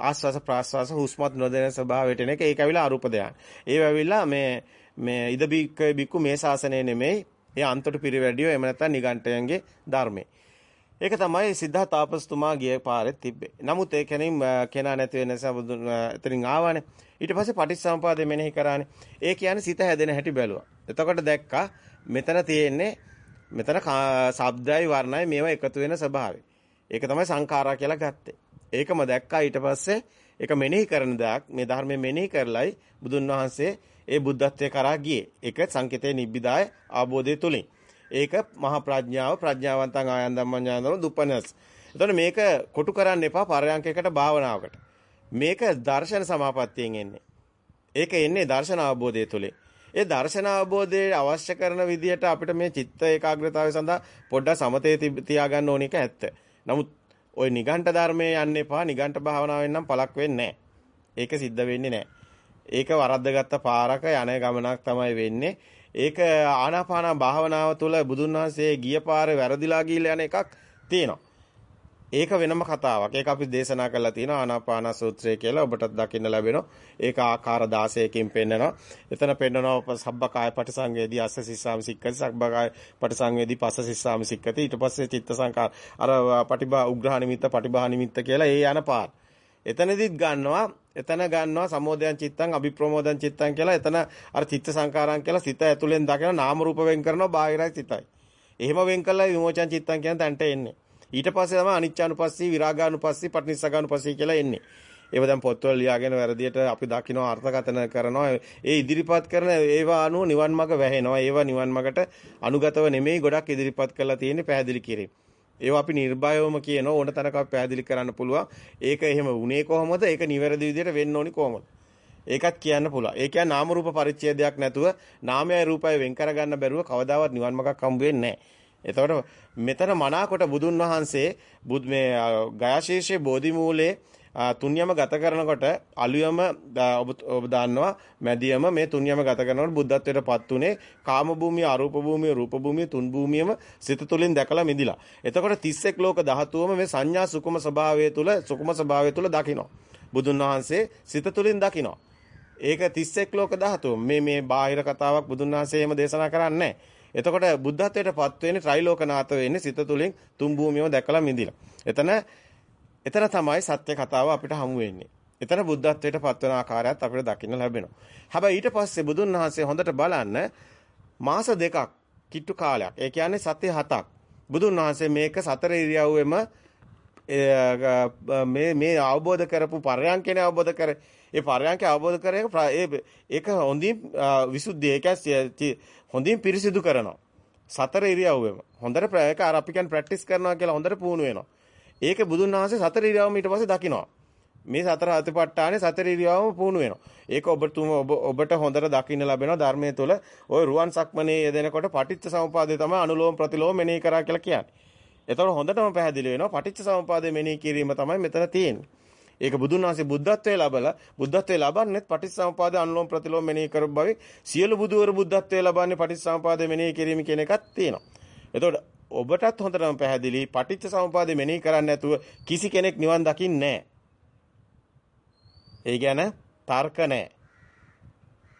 ආස්වාස ප්‍රාස්වාස හුස්මත් නොදැනෙන ස්වභාවයට එන එක ඒක ඇවිල්ලා අරූප ධ්‍යාන. ඒ ඇවිල්ලා මේ මේ ඉද බික්ක මේ ශාසනය නෙමෙයි. ඒ අන්තට පිරිවැඩියෝ එහෙම නැත්නම් නිගණ්ඨයන්ගේ ධර්මයේ. ඒක තමයි සිද්ධාර්ථ තාපසතුමා ගිය පාරේ තිබ්බේ. නමුත් ඒ කෙනින් කෙනා නැති වෙන නිසා බුදුන් එතනින් ආවානේ. ඊට පස්සේ පටිච්චසමුපාදය මෙනෙහි කරානේ. ඒ කියන්නේ සිත හැදෙන හැටි බැලුවා. එතකොට දැක්කා මෙතන තියෙන්නේ මෙතන ශබ්දයයි වර්ණයයි මේවා එකතු වෙන ස්වභාවය. ඒක තමයි සංඛාරා කියලා ගත්තේ. ඒකම දැක්කා ඊට පස්සේ ඒක මෙනෙහි කරන දාක් මේ ධර්මයේ මෙනෙහි කරලයි බුදුන් වහන්සේ ඒ බුද්ධත්වයේ කරා ගියේ. ඒක සංකේතේ නිබ්බිදාය ආબોධය තුලින්. ඒක මහා ප්‍රඥාව ප්‍රඥාවන්තං ආයන් ධම්මඥානම දුප්පනස්. එතකොට මේක කොටු කරන්න එපා පරයන්කයකට භාවනාවකට. මේක දර්ශන සමාපත්තියෙන් එන්නේ. ඒක එන්නේ දර්ශන අවබෝධය තුලේ. ඒ දර්ශන අවබෝධයේ අවශ්‍ය කරන විදිහට අපිට මේ චිත්ත ඒකාග්‍රතාවය සඳහා පොඩ්ඩක් සමතේ තියාගන්න ඕන එක ඇත්ත. නමුත් ওই නිගණ්ඨ ධර්මයේ යන්න එපා. නිගණ්ඨ භාවනාවෙන් නම් පළක් වෙන්නේ ඒක සිද්ධ වෙන්නේ නැහැ. ඒක වරද්දගත්ත පාරක යන ගමනක් තමයි වෙන්නේ. ඒක ආනාපාන භාවනාව තුළ බුදුන් වහන්සේ ගිය පාරේ වැරදිලා ගිහිල්ලා යන එකක් තියෙනවා. ඒක වෙනම කතාවක්. ඒක අපි දේශනා කරලා තියෙනවා ආනාපාන සූත්‍රය කියලා ඔබටත් දකින්න ලැබෙනවා. ඒක ආකාර 16කින් පෙන්නනවා. එතන පෙන්නනවා සබ්බකාය පටිසංවේදී අස්ස සිස්සාම සික්කති සබ්බකාය පටිසංවේදී පස්ස සිස්සාම සික්කති. ඊට පස්සේ චිත්ත සංකාර අර පටිභා උග්‍රහ නිමිත්ත පටිභා නිමිත්ත කියලා ඒ යන පාර. එතනදිත් ගන්නවා එතන ගන්නවා සමෝදයන් චිත්තං අභිප්‍රමෝදයන් චිත්තං කියලා එතන අර චිත්ත සංකාරං කියලා සිත ඇතුලෙන් දකින නාම රූප වෙන් කරනවා බාහිරයි සිතයි. එහෙම වෙන් කළා විමෝචන චිත්තං කියන තැනට එන්නේ. ඊට පස්සේ තමයි අනිච්චානුපස්සී විරාගානුපස්සී පටිනිස්සගානුපස්සී කියලා එන්නේ. ඒව දැන් පොත්වල ලියාගෙන වැරදියට අපි දකිනවා අර්ථකථන කරනවා. ඒ ඉදිරිපත් කරන ඒවා අනුව නිවන් මඟ වැහෙනවා. ඒවා නිවන් මඟට අනුගතව නෙමෙයි ගොඩක් ඉදිරිපත් කරලා තියෙන්නේ පැහැදිලි කිරීම. ඒවා අපි නිර්භයවම කියන ඕන තරක පැහැදිලි කරන්න පුළුවන්. ඒක එහෙම වුණේ කොහොමද? ඒක නිවැරදි විදිහට වෙන්න ඕනි කොහොමද? ඒකත් කියන්න පුළුවන්. ඒ කියන්නේ නාම රූප පරිච්ඡේදයක් නැතුව නාමයයි රූපයයි වෙන් කරගන්න බැරුව කවදාවත් නිවන් මාර්ගක් හම්බ වෙන්නේ නැහැ. එතකොට මෙතන මනාකොට බුදුන් වහන්සේ බුද් මේ ගයාශීෂයේ බෝධි මූලයේ තුන්යම ගත කරනකොට අලුයම ඔබ දන්නවා මැදියම මේ තුන්යම ගත කරනකොට බුද්ධත්වයටපත් උනේ කාම භූමිය අරූප භූමිය රූප භූමිය තුන් භූමියම සිත තුළින් දැකලා මිදිලා. එතකොට 31 ලෝක ධාතුවම මේ සංඥා සුකුම ස්වභාවය තුළ සුකුම ස්වභාවය තුළ දකිනවා. බුදුන් වහන්සේ සිත තුළින් දකිනවා. ඒක 31 ලෝක ධාතුව. මේ මේ බාහිර කතාවක් බුදුන් වහන්සේ එහෙම දේශනා කරන්නේ එතකොට බුද්ධත්වයටපත් වෙන්නේ ත්‍රිලෝකනාත වෙන්නේ සිත තුළින් තුන් භූමියම දැකලා මිදිලා. එතන එතන තමයි සත්‍ය කතාව අපිට හමු වෙන්නේ. එතන බුද්ධත්වයට පත්වන ආකාරයත් අපිට දකින්න ලැබෙනවා. හැබැයි ඊට පස්සේ බුදුන් වහන්සේ හොඳට බලන්න මාස දෙකක් කිට්ටු කාලයක්. ඒ කියන්නේ සත්‍ය හතක්. බුදුන් වහන්සේ මේක සතර ඉරියව්වෙම මේ මේ අවබෝධ කරපු පරයන්කනේ අවබෝධ කරේ. ඒ පරයන්ක අවබෝධ කරේ ඒක හොඳින් විසුද්ධිය ඒක හොඳින් පිරිසිදු කරනවා. සතර ඉරියව්වෙම. හොඳට ඒක අර අපි කියන්නේ ප්‍රැක්ටිස් කරනවා කියලා හොඳට පුහුණු වෙනවා. ඒක බුදුන් වහන්සේ සතර ඉරියව්වම ඊට පස්සේ දකිනවා. මේ සතර අතිපට්ඨානේ සතර ඉරියව්වම පුහුණු වෙනවා. ඒක ඔබතුම ඔබ ඔබට හොඳට දකින්න ලැබෙනවා ධර්මයේ තුල. ওই රුවන් සක්මනේ යෙදෙනකොට පටිච්ච සමුපාදේ තමයි අනුලෝම ප්‍රතිලෝම මෙනෙහි කරා කියලා කියන්නේ. එතකොට හොඳටම පැහැදිලි වෙනවා පටිච්ච සමුපාදේ මෙනෙහි කිරීම තමයි මෙතන තියෙන්නේ. ඒක බුදුන් වහන්සේ බුද්ධත්වයේ ලැබලා බුද්ධත්වයේ ලබන්නේ පටිච්චසමුපාද අනුලෝම ප්‍රතිලෝම මෙනෙහි කර බවයි සියලු බුදුවරු බුද්ධත්වයේ ලබන්නේ පටිච්චසමුපාද මෙනෙහි කිරීම කියන එකක් තියෙනවා. එතකොට ඔබටත් හොඳටම පැහැදිලි පටිච්ච සමුපාදේ මෙනෙහි කරන්නේ නැතුව කිසි කෙනෙක් නිවන් දකින්නේ ඒ ගැන තර්ක නැහැ.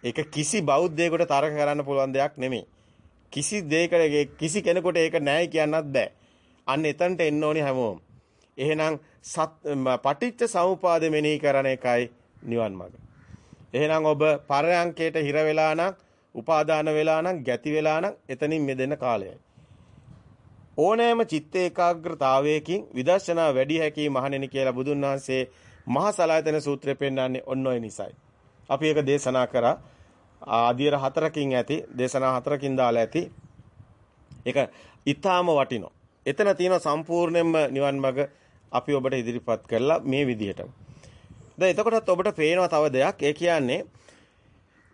ඒක කිසි බෞද්ධයෙකුට තර්ක කරන්න පුළුවන් දෙයක් නෙමෙයි. කිසි දෙයකට කිසි කෙනෙකුට ඒක නැහැ කියන්නත් බෑ. අන්න එතනට එන්න ඕනි හැමෝම. එහෙනම් පටිච්ච සමුපාද මෙනෙහි කරන එකයි නිවන් මඟ. එහෙනම් ඔබ පරයන්කයට හිර වෙලා නම්, උපාදාන වෙලා නම්, ගැති වෙලා නම් එතනින් මිදෙන්න කාලයයි. ඕනෑම චිත්ත ඒකාග්‍රතාවයකින් විදර්ශනා වැඩි හැකි මහණෙනි කියලා බුදුන් වහන්සේ මහා සලායතන සූත්‍රය පෙන්වන්නේ ඔන්න ඔය නිසයි. අපි ඒක දේශනා කරා ආදියර හතරකින් ඇති දේශනා හතරකින් දාලා ඇති. ඒක ඊටාම වටිනවා. එතන තියෙන සම්පූර්ණයෙන්ම නිවන් මඟ අපි ඔබට ඉදිරිපත් කළා මේ විදිහට. දැන් එතකොටත් ඔබට පේනවා තව දෙයක්. ඒ කියන්නේ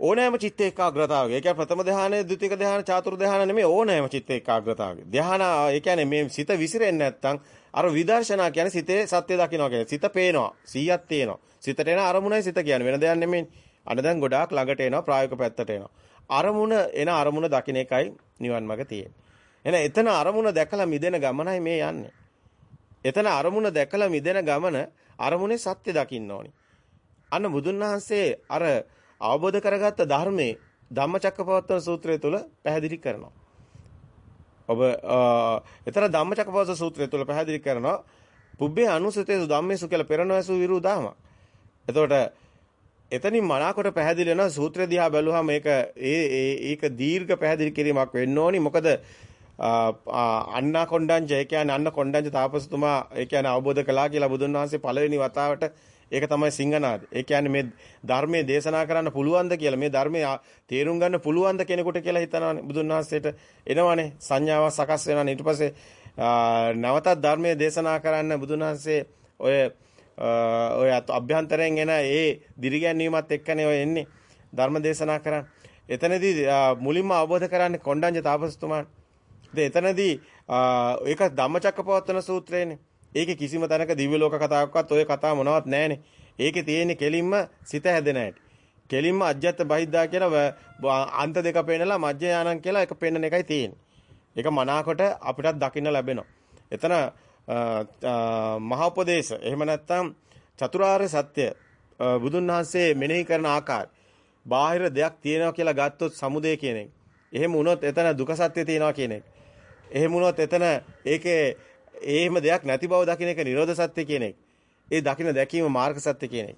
ඕනෑම චිත්ත ඒකාග්‍රතාවක. ඒ කියන්නේ ප්‍රථම ධානය, ද්විතීක ධානය, චාතුරු ධානය නෙමෙයි ඕනෑම චිත්ත ඒකාග්‍රතාවක. ධාන ඒ කියන්නේ මේ සිත විසිරෙන්නේ නැත්තම් අර විදර්ශනා කියන්නේ සිතේ සත්‍ය දකින්නවා කියන්නේ. සිත පේනවා, 100ක් තියෙනවා. සිතට එන අරමුණයි සිත කියන්නේ. වෙන දෙයක් නෙමෙයි. අන්න දැන් ගොඩාක් ළඟට එනවා ප්‍රායෝගික පැත්තට එනවා. අරමුණ එන අරමුණ දකින්න එකයි නිවන් මඟ තියෙන්නේ. එහෙනම් එතන අරමුණ දැකලා මිදෙන ගමනයි මේ යන්නේ. එතන අරමුණ දැකලා මිදෙන ගමන අරමුණේ සත්‍ය දකින්න ඕනි. අන්න බුදුන් වහන්සේ අර අවබෝධ කරගත්ත ධර්මයේ ධම්මචක්කපවත්තන සූත්‍රය තුල පැහැදිලි කරනවා. ඔබ එතන ධම්මචක්කපවත්තන සූත්‍රය තුල පැහැදිලි කරනවා පුබ්බේ අනුසතේසු ධම්මේසු කියලා පෙරණැසු විරු දහම. එතකොට එතනින් මනාකොට පැහැදිලි වෙනවා සූත්‍රය දිහා බැලුවහම මේක ඒ ඒක දීර්ඝ පැහැදිලි කිරීමක් වෙන්න ඕනි. මොකද අන්නා කොණ්ඩඤ්ඤ ඒ කියන්නේ අන්න කොණ්ඩඤ්ඤ තාපසතුමා ඒ කියන්නේ අවබෝධ කළා කියලා බුදුන් වහන්සේ පළවෙනි වතාවට ඒක තමයි සිංහනාද. ඒ කියන්නේ මේ ධර්මයේ දේශනා කරන්න පුළුවන්ද කියලා මේ ධර්මයේ තේරුම් ගන්න පුළුවන්ද කෙනෙකුට කියලා හිතනවානේ බුදුන් වහන්සේට එනවනේ සංඥාවක් සකස් වෙනවානේ ඊට පස්සේ නැවතත් ධර්මයේ දේශනා කරන්න බුදුන් වහන්සේ ඔය ඔය අභ්‍යන්තරයෙන් එන ඒ දිරිගැන්වීමත් එක්කනේ ඔය එන්නේ ධර්ම දේශනා කරන්න. එතනදී මුලින්ම අවබෝධ කරන්නේ කොණ්ඩඤ්ඤ තාපසතුමාට. එතනදී ඒක ධම්මචක්කපවත්තන සූත්‍රයනේ. ඒකේ කිසිම තැනක දිව්‍ය ලෝක කතාවක්වත් ඔය කතා මොනවත් නැහැනේ. ඒකේ තියෙන්නේ කෙලින්ම සිත හැදෙන හැටි. කෙලින්ම අජ්ජත් බහිද්දා කියලා අන්ත දෙක පෙන්නලා මජ්ජ යානං කියලා එක පෙන්නන එකයි තියෙන්නේ. ඒක මනාකොට අපිටත් දකින්න ලැබෙනවා. එතන මහා උපදේශ එහෙම නැත්නම් චතුරාර්ය සත්‍ය බුදුන් වහන්සේ මෙනෙහි කරන ආකාරය. බාහිර දෙයක් තියෙනවා කියලා ගත්තොත් සමුදය කියන එක. එහෙම වුණොත් එතන දුක සත්‍ය තියෙනවා කියන එක. එහෙම වුණොත් එතන ඒකේ එහෙම දෙයක් නැති බව දකින්න එක නිරෝධ සත්‍ය කියන එක. ඒ දකින්න දැකීම මාර්ග සත්‍ය කියන එක.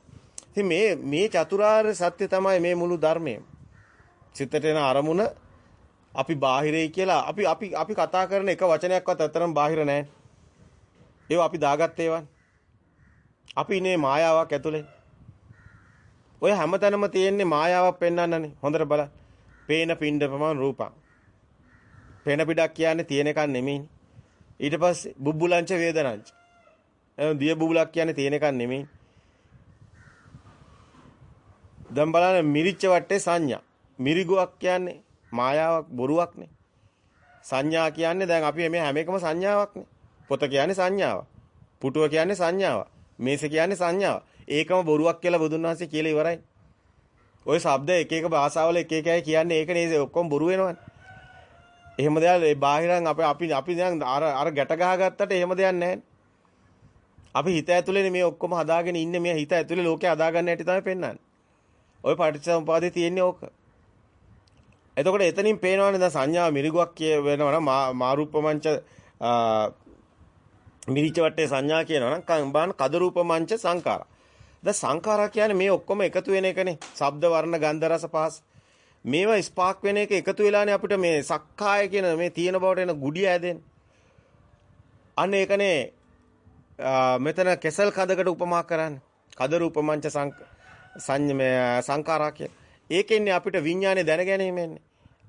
ඉතින් මේ මේ චතුරාර්ය සත්‍ය තමයි මේ මුළු ධර්මය. සිතට එන අරමුණ අපි බාහිරයි කියලා අපි අපි අපි කතා කරන එක වචනයක්වත් අතරම බාහිර නැහැ. ඒව අපි දාගත්ත ඒවා. අපි ඉන්නේ මායාවක් ඇතුලේ. ඔය හැමතැනම තියෙන්නේ මායාවක් පෙන්වන්නනේ. හොඳට බලන්න. පේන පින්ඩ ප්‍රමාණ රූපං. පෙන පිටක් කියන්නේ තියෙන එකක් නෙමෙයිනේ. ඊට පස්සේ බුබ්බුලංච වේදනංච. එහෙනම් දිය බුබුලක් කියන්නේ තියෙන එකක් නෙමෙයි. දැන් බලන්න මිරිච්ච වටේ සංඥා. මිරිගුවක් කියන්නේ මායාවක් බොරුවක්නේ. සංඥා කියන්නේ දැන් අපි මේ හැම එකම සංඥාවක්නේ. පොත කියන්නේ සංඥාවක්. පුටුව කියන්නේ සංඥාවක්. මේස කියන්නේ සංඥාවක්. ඒකම බොරුවක් කියලා බුදුන් වහන්සේ කියලා ඉවරයි. ওই શબ્ද එක එක භාෂාවල එක එකයි කියන්නේ ඒක නේද ඔක්කොම බොරු වෙනවනේ. එහෙම දෙයක් ඒ බාහිරන් අපි අපි අපි දැන් අර අර ගැට ගහගත්තට එහෙම දෙයක් නැහැ. අපි හිත ඇතුලේ මේ ඔක්කොම හදාගෙන ඉන්නේ මේ හිත ඇතුලේ ලෝකේ හදාගන්න හැටි තමයි පෙන්වන්නේ. ওই පටිච්චසමුපාදේ තියෙන්නේ ඕක. එතකොට එතනින් පේනවනේ දැන් සංඥා මිරිගුවක් කිය වෙනවනම් මාරූපමංච මිරිච්ච වටේ සංඥා කියනවනම් බාන කද රූපමංච සංකාරා. දැන් සංඛාරා කියන්නේ මේ ඔක්කොම එකතු වෙන එකනේ. ශබ්ද වර්ණ ගන්ධ රස පහස. මේවා ස්පාක් වෙන එක එකතු වෙලානේ අපිට මේ සක්කාය කියන මේ තියෙන බවට එන ගුඩිය ඇදෙන්නේ. අන්න ඒකනේ මෙතන කෙසල් කඳකට උපමා කරන්නේ. කද රූපමංච සංඥා සංඛාරා කිය. ඒකෙන්නේ අපිට විඥානේ දැනගැනීම එන්නේ.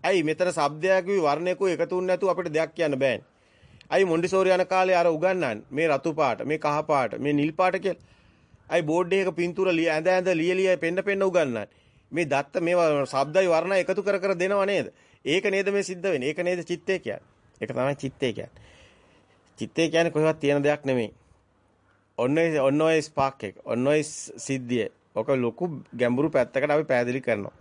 ඇයි මෙතන ශබ්දයකුයි වර්ණයකුයි එකතු වුනේ නැතුව අපිට දෙයක් කියන්න බෑනේ. ඇයි මොන්ඩිසෝරි යන කාලේ අර උගන්වන්නේ මේ රතු පාට, මේ කහ පාට, මේ නිල් පාට කියලා. අයි බෝඩ් එකක පින්තූර ඇඳ ඇඳ ලිය ලිය පෙන්න පෙන්න උගන්වන්නේ. මේ දත්ත මේවා ශබ්දයි වර්ණ එකතු කර කර දෙනව නේද? ඒක නේද මේ සිද්ධ වෙන්නේ. ඒක නේද චිත්තය කියන්නේ. ඒක තමයි චිත්තය කියන්නේ. චිත්තය කියන්නේ කොහෙවත් තියෙන දෙයක් නෙමෙයි. ඔන්න ඔන්න ඔය ස්පාක් එක. ඔන්න ඔය සිද්ධිය. ඔක ලොකු ගැඹුරු පැත්තකට අපි පැහැදිලි කරනවා.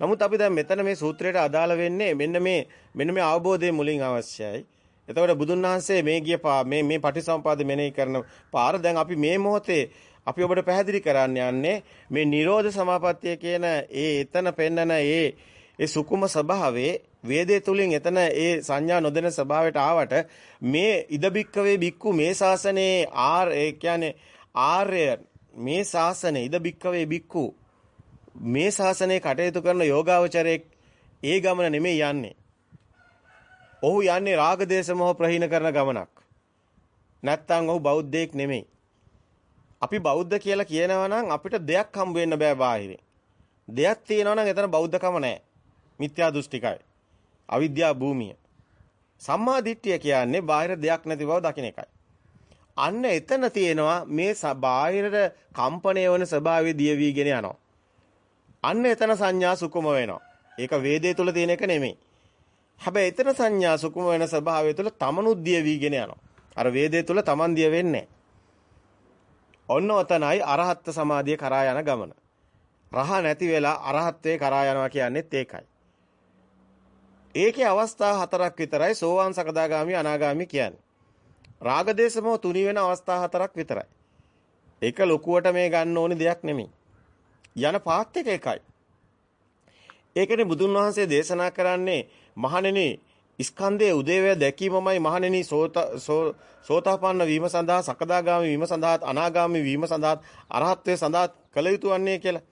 නමුත් අපි දැන් මෙතන මේ සූත්‍රයට අදාළ වෙන්නේ මෙන්න මේ මෙන්න මේ අවබෝධය මුලින් අවශ්‍යයි. එතකොට බුදුන් වහන්සේ මේ ගිය මේ මේ පටිසම්පාද මෙනෙහි කරන පාර දැන් අපි මේ මොහොතේ අපි ඔබට පැහැදිලි කරන්න යන්නේ මේ Nirodha Samapattiය කියන ඒ එතන පෙන්නන ඒ ඒ සුකුම ස්වභාවයේ වේදේ තුලින් එතන ඒ සංඥා නොදෙන ස්වභාවයට ආවට මේ ඉදබික්කවේ බික්කු මේ ශාසනයේ ආර් ඒ කියන්නේ ආර්ය මේ ශාසනයේ ඉදබික්කවේ බික්කු මේ ශාසනයේ කටයුතු කරන යෝගාවචරයේ ඒ ගමන නෙමෙයි යන්නේ. ඔහු යන්නේ රාග දේශ මොහ ප්‍රහීන කරන ගමනක්. නැත්තම් ඔහු බෞද්ධයෙක් නෙමෙයි. අපි බෞද්ධ කියලා කියනවා නම් අපිට දෙයක් හම්බ වෙන්න බෑ බාහිරින්. දෙයක් තියෙනවා නම් එතන බෞද්ධකම නැහැ. මිත්‍යා දෘෂ්ටිකයි. අවිද්‍යා භූමිය. සම්මා දිට්ඨිය කියන්නේ බාහිර දෙයක් නැති බව දකින එකයි. අන්න එතන තියෙනවා මේ බාහිරට කම්පණය වන ස්වභාවය දිය වීගෙන යනවා. අන්න එතන සංඥා සුකුම වෙනවා. ඒක වේදේ තුල තියෙන එක නෙමෙයි. හැබැයි එතන සංඥා සුකුම වෙන ස්වභාවය තුල තමනුත් දිය වීගෙන යනවා. අර වේදේ තුල තමන් දිය වෙන්නේ ඔන්න ඔතනයි අරහත් සමාධිය කරා යන ගමන. රහ නැති වෙලා අරහත්ත්වේ කරා යනවා කියන්නේත් ඒකයි. ඒකේ අවස්ථා හතරක් විතරයි සෝවාන් සකදාගාමි අනාගාමි කියන්නේ. රාගදේශමෝ තුනි වෙන අවස්ථා හතරක් විතරයි. ඒක ලොකුවට මේ ගන්න ඕනි දෙයක් නෙමෙයි. යන පාත් එක එකයි. ඒකනේ බුදුන් වහන්සේ දේශනා කරන්නේ මහණෙනි ස්කන්ධයේ උදේවැය දැකීමමයි මහණෙනි සෝත සෝතාපන්න වීම සඳහා සකදාගාමි වීම සඳහා අනාගාමි වීම සඳහා අරහත්ත්වයේ සඳහා කළ යුතු වන්නේ කියලා.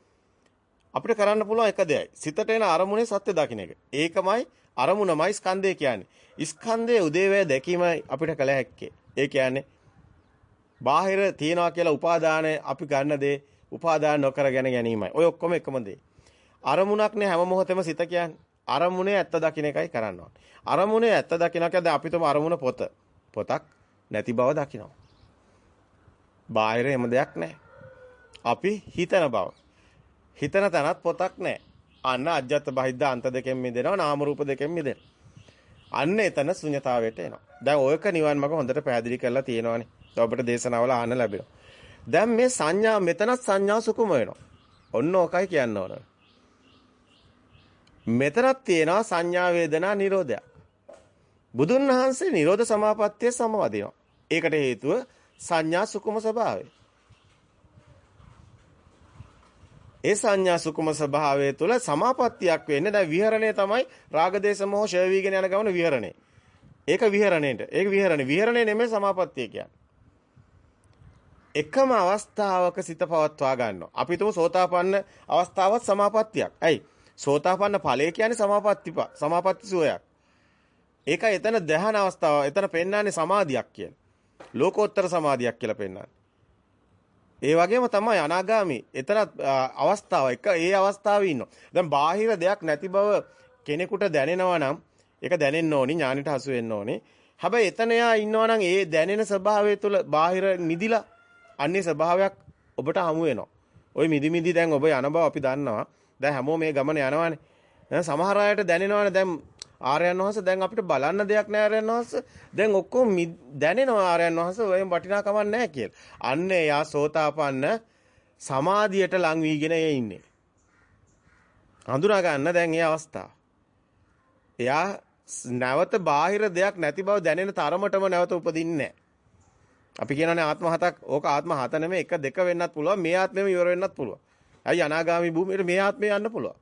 අපිට කරන්න පුළුවන් එක දෙයයි. සිතට එන අරමුණේ සත්‍ය දකින්න එක. ඒකමයි අරමුණමයි ස්කන්ධය කියන්නේ. ස්කන්ධයේ උදේවැය දැකීමයි අපිට කළ හැක්කේ. ඒ කියන්නේ බාහිර තියනවා කියලා උපාදානය අපි ගන්න දේ උපාදාන නොකරගෙන ගැනීමයි. ඔය ඔක්කොම එකම දේ. අරමුණක් නේ හැම මොහොතෙම සිත කියන්නේ. අරමුණේ ඇත්ත දකින්න එකයි කරන්න ඕනේ. අරමුණේ ඇත්ත දකින්න කියන්නේ අපිටම අරමුණ පොත. පොතක් නැති බව දකිනවා. බාහිර හැම දෙයක් නැහැ. අපි හිතන බව. හිතන තැනත් පොතක් නැහැ. අන්න අජ්ජත් බහිද්ද අන්ත දෙකෙන් මිදෙනවා නාම රූප දෙකෙන් මිදෙනවා. අන්න එතන ශුන්‍යතාවයට එනවා. දැන් ඔයක නිවන් මඟ හොඳට පැහැදිලි කරලා තියෙනවානේ. ඔබට දේශනාවල අහන්න ලැබෙනවා. දැන් මේ සංඥා මෙතනත් සංඥා සුකුම වෙනවා. ඔන්න ඕකයි කියන්න ඕන. මෙතනත් තියෙනවා සංඥා වේදනා නිරෝධයක්. බුදුන් වහන්සේ නිරෝධ සමාපත්තිය සමවදිනවා. ඒකට හේතුව සංඥා සුකුම ස්වභාවය. ඒ සංඥා සුකුම ස්වභාවය තුළ සමාපත්තියක් වෙන්නේ දැන් විහරණය තමයි රාගදේශ මොහ ෂය වීගෙන යන ගමන විහරණය. ඒක විහරණයට. ඒක විහරණය. විහරණය නෙමෙයි සමාපත්තිය කියන්නේ. එකම අවස්ථාවක සිත පවත්වා ගන්නවා. අපි තුමු සෝතාපන්න අවස්ථාවත් සමාපත්තියක්. ඇයි? සෝතාපන්න ඵලය කියන්නේ සමාපත්තිප සමාපatti සුවයක්. ඒක එතන දහන අවස්ථාව. එතන පෙන්වන්නේ සමාධියක් කියන්නේ. ලෝකෝත්තර සමාධියක් කියලා පෙන්වන්නේ. ඒ වගේම තමයි අනාගාමි. එතන අවස්ථාව එක ඒ අවස්ථාවේ ඉන්නවා. දැන් බාහිර දෙයක් නැති බව කෙනෙකුට දැනෙනවා නම් ඒක දැනෙන්න ඕනි ඥානෙට හසු වෙන්න ඕනි. හැබැයි එතන යා ඉන්නවා නම් ඒ දැනෙන ස්වභාවය තුළ බාහිර නිදිලා අන්නේ ස්වභාවයක් ඔබට හමු වෙනවා. ওই මිදි මිදි දැන් ඔබ යන බව අපි දන්නවා. දැන් හැමෝම මේ ගමන යනවානේ. දැන් සමහර අයට දැනෙනවානේ දැන් ආර්යයන් වහන්සේ දැන් අපිට බලන්න දෙයක් නෑ ආර්යයන් වහන්සේ. දැන් ඔක්කොම දැනෙනවා ආර්යයන් වහන්සේ ඔයම වටිනාකමක් නෑ කියලා. අන්න එයා සෝතාපන්න සමාධියට ලං වීගෙන ඉන්නේ. හඳුනා ගන්න දැන් ඒ අවස්ථාව. එයා නැවත බාහිර දෙයක් නැති බව දැනෙන තරමටම නැවත උපදින්නේ අපි කියනනේ ආත්ම හතක් ඕක ආත්ම හත නෙමෙයි එක දෙක වෙන්නත් පුළුවන් මේ ආත්මෙම ඉවර වෙන්නත් පුළුවන්. ඇයි අනාගාමි භූමියට මේ ආත්මේ යන්න පුළුවන්.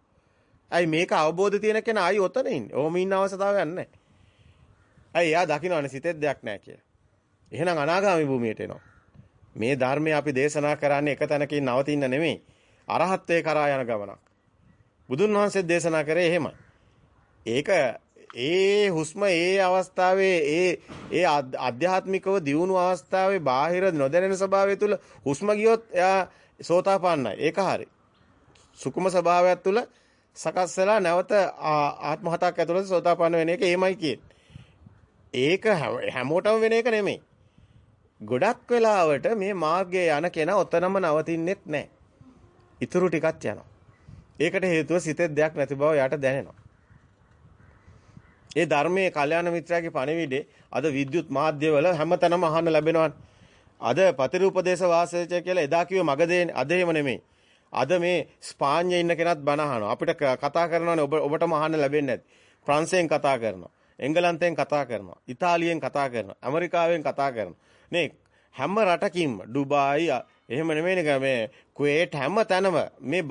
ඇයි මේක අවබෝධ තියෙන කෙනා ආයි ඔතන ඉන්නේ. ඔහොම ඉන්න අවස්ථාවක් නැහැ. ඇයි එයා දකින්නවනේ සිතෙත් දෙයක් නැහැ කියලා. එහෙනම් අනාගාමී භූමියට එනවා. මේ ධර්මය අපි දේශනා කරන්නේ එක තැනකින් නවතින්න නෙමෙයි. අරහත්ත්වේ කරා යන ගමනක්. බුදුන් වහන්සේ දේශනා කරේ එහෙමයි. ඒක ඒ හුස්ම ඒ අවස්ථාවේ ඒ ඒ ආධ්‍යාත්මිකව දියුණු අවස්ථාවේ බාහිර නොදැනෙන ස්වභාවය තුල හුස්ම ගියොත් එයා සෝතාපන්නයි. ඒක හරි. සුකුම ස්වභාවයක් තුල සකස් වෙලා නැවත ආත්ම හතක් ඇතුළත සෝතාපන්න වෙන එක එහෙමයි කියන්නේ. ඒක හැමෝටම වෙන එක නෙමෙයි. ගොඩක් වෙලාවට මේ මාර්ගයේ යන කෙනා ඔතනම නවතින්නෙත් නැහැ. ඊටු ටිකක් යනවා. ඒකට හේතුව සිතේ දෙයක් නැති බව යාට දැනෙනවා. ඒ ධර්මයේ කල්යාණ මිත්‍රාගේ පණිවිඩේ අද විද්‍යුත් මාධ්‍යවල හැමතැනම අහන්න ලැබෙනවා. අද පතිරූපදේශ වාසය කියලා එදා කිව්ව මග දෙන්නේ අද එහෙම නෙමෙයි. අද මේ ස්පාඤ්ඤේ ඉන්න කෙනත් බණ අහනවා. අපිට කතා කරනවානේ ඔබ ඔබටම අහන්න ලැබෙන්නේ නැති. ප්‍රංශයෙන් කතා කරනවා. එංගලන්තයෙන් කතා කරනවා. ඉතාලියෙන් කතා කරනවා. ඇමරිකාවෙන් කතා කරනවා. නේ හැම රටකින්ම ඩුබායි එහෙම නෙමෙයිනේ මේ කුවේට් හැම තැනම මේ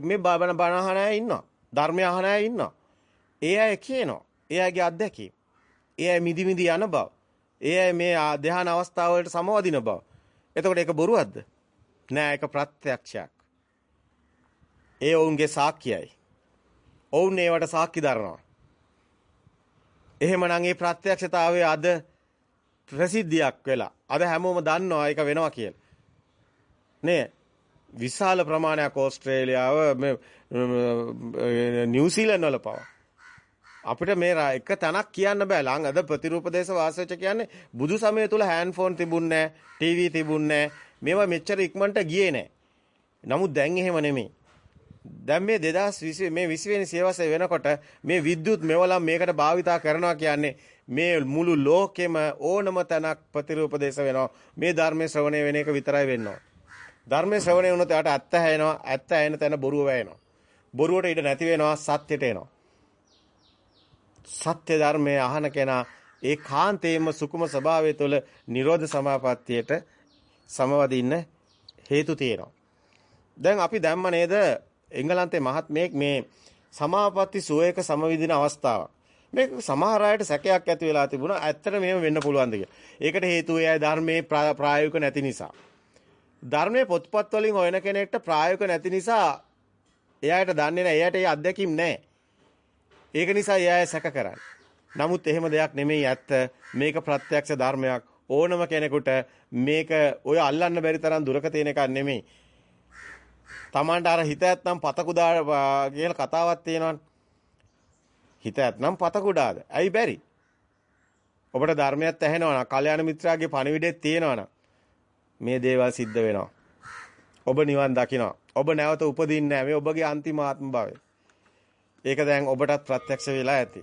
මේ බණ බණ අහන අය ඉන්නවා. ධර්මය අහන අය ඉන්නවා. ඒ අය කියනවා. ඒ අයගේ අත්දැකීම්. ඒ අය මිදි මිදි යන බව. ඒ අය මේ ධ්‍යාන අවස්ථාවලට සමවදින බව. එතකොට ඒක බොරුවක්ද? නෑ ඒක ප්‍රත්‍යක්ෂයක්. ඒ ඔවුන්ගේ සාක්කියයි. ඔවුන් ඒවට සාක්ෂි දරනවා. එහෙමනම් මේ ප්‍රත්‍යක්ෂතාවය අද ප්‍රසිද්ධියක් වෙලා අද හැමෝම දන්නවා ඒක වෙනවා කියලා. නේ විශාල ප්‍රමාණයක් ඕස්ට්‍රේලියාව නිව්සීලන්ත වල පවා අපිට මේ එක තැනක් කියන්න බෑ. ලං අද ප්‍රතිරූපදේශ වාසයච කියන්නේ බුදු සමය තුල හෑන්ඩ් ෆෝන් තිබුණේ නැහැ, ටීවී තිබුණේ නැහැ. මේවා මෙච්චර ඉක්මනට ගියේ නැහැ. නමුත් දැන් එහෙම නෙමෙයි. දැන් මේ 2020 මේ 20 වෙනි සියවසේ වෙනකොට මේ විද්‍යුත් මෙවලම් මේකට භාවිතා කරනවා කියන්නේ මේ මුළු ලෝකෙම ඕනම තැනක් ප්‍රතිරූපදේශ වෙනවා. මේ ධර්මයේ ශ්‍රවණය වෙන එක විතරයි වෙන්නේ. ධර්මයේ ශ්‍රවණය වුණොත් එයාට ඇත්ත හැයෙනවා. ඇත්ත හැයෙන තැන බොරුව වැයෙනවා. බොරුවට ඉඩ නැති වෙනවා සත්‍යයට එනවා. සත්‍ය ධර්මයේ අහන කෙනා ඒ කාන්තේම සුකුම ස්වභාවය තුළ නිරෝධ සමාපත්තියට සමවදින්න හේතු තියෙනවා. දැන් අපි දැම්ම නේද එංගලන්තේ මහත්මයෙක් මේ සමාපatti සුවයක සමවිදින අවස්ථාවක්. මේක සමහර අයට සැකයක් ඇති වෙලා තිබුණා. ඇත්තට මේව වෙන්න පුළුවන්ද කියලා. ඒකට හේතුව එයයි ධර්මයේ ප්‍රායෝගික නැති නිසා. ධර්මයේ පොත්පත් වලින් හොයන කෙනෙක්ට ප්‍රායෝගික නැති නිසා එයාට දන්නේ නැහැ. එයාට ඒ අත්දැකීම් නැහැ. ඒක නිසා එයා සැක කරන්නේ. නමුත් එහෙම දෙයක් නෙමෙයි ඇත්ත. මේක ප්‍රත්‍යක්ෂ ධර්මයක්. ඕනම කෙනෙකුට මේක ඔය අල්ලන්න බැරි තරම් දුරක තියෙන එකක් නෙමෙයි. Tamanට අර හිත ඇත්නම් පතකුදා කියලා කතාවක් තියෙනවනේ. හිත ඇත්නම් පතකුඩාද? ඇයි බැරි? ඔබට ධර්මයක් ඇහෙනවා නම්, කල්යාණ මිත්‍රාගේ පණිවිඩෙත් තියෙනවා නම් මේ දේවල් සිද්ධ වෙනවා. ඔබ නිවන් දකිනවා. ඔබ නැවත උපදින්නේ නැහැ. මේ ඔබගේ අන්තිම ආත්ම භාවය. ඒක දැන් ඔබටත් ප්‍රත්‍යක්ෂ වෙලා ඇති.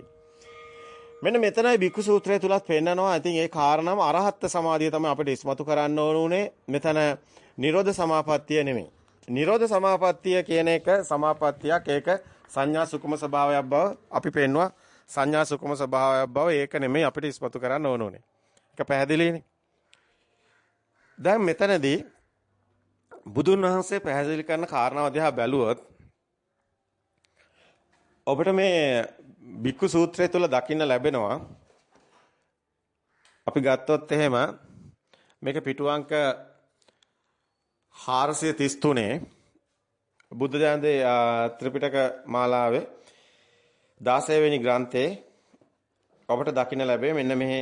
මෙන්න මෙතනයි බික්කු සූත්‍රය තුලත් පෙන්නනවා. ඉතින් ඒ කාරණාව අරහත් සමාධිය තමයි අපිට ඉස්මතු කරන්න ඕන උනේ. මෙතන නිරෝධ සමාපත්තිය නෙමෙයි. නිරෝධ සමාපත්තිය කියන එක සමාපත්තියක් ඒක සංඥා සුකුම ස්වභාවයක් බව අපි පෙන්නවා. සංඥා සුකුම ස්වභාවයක් බව ඒක නෙමෙයි අපිට ඉස්මතු කරන්න ඕන උනේ. ඒක පැහැදිලිනේ. දැන් මෙතනදී බුදුන් වහන්සේ පැහැදිලි කරන කාරණාව දිහා බැලුවොත් ඔබට මේ බික්කු සූත්‍රය තුල දකින්න ලැබෙනවා. අපි ගත්තොත් එහෙම මේක පිටු අංක 433 බුද්ධ ජයන්තේ ත්‍රිපිටක මාලාවේ 16 වෙනි ග්‍රන්ථයේ ඔබට දකින්න ලැබේ මෙන්න මෙහි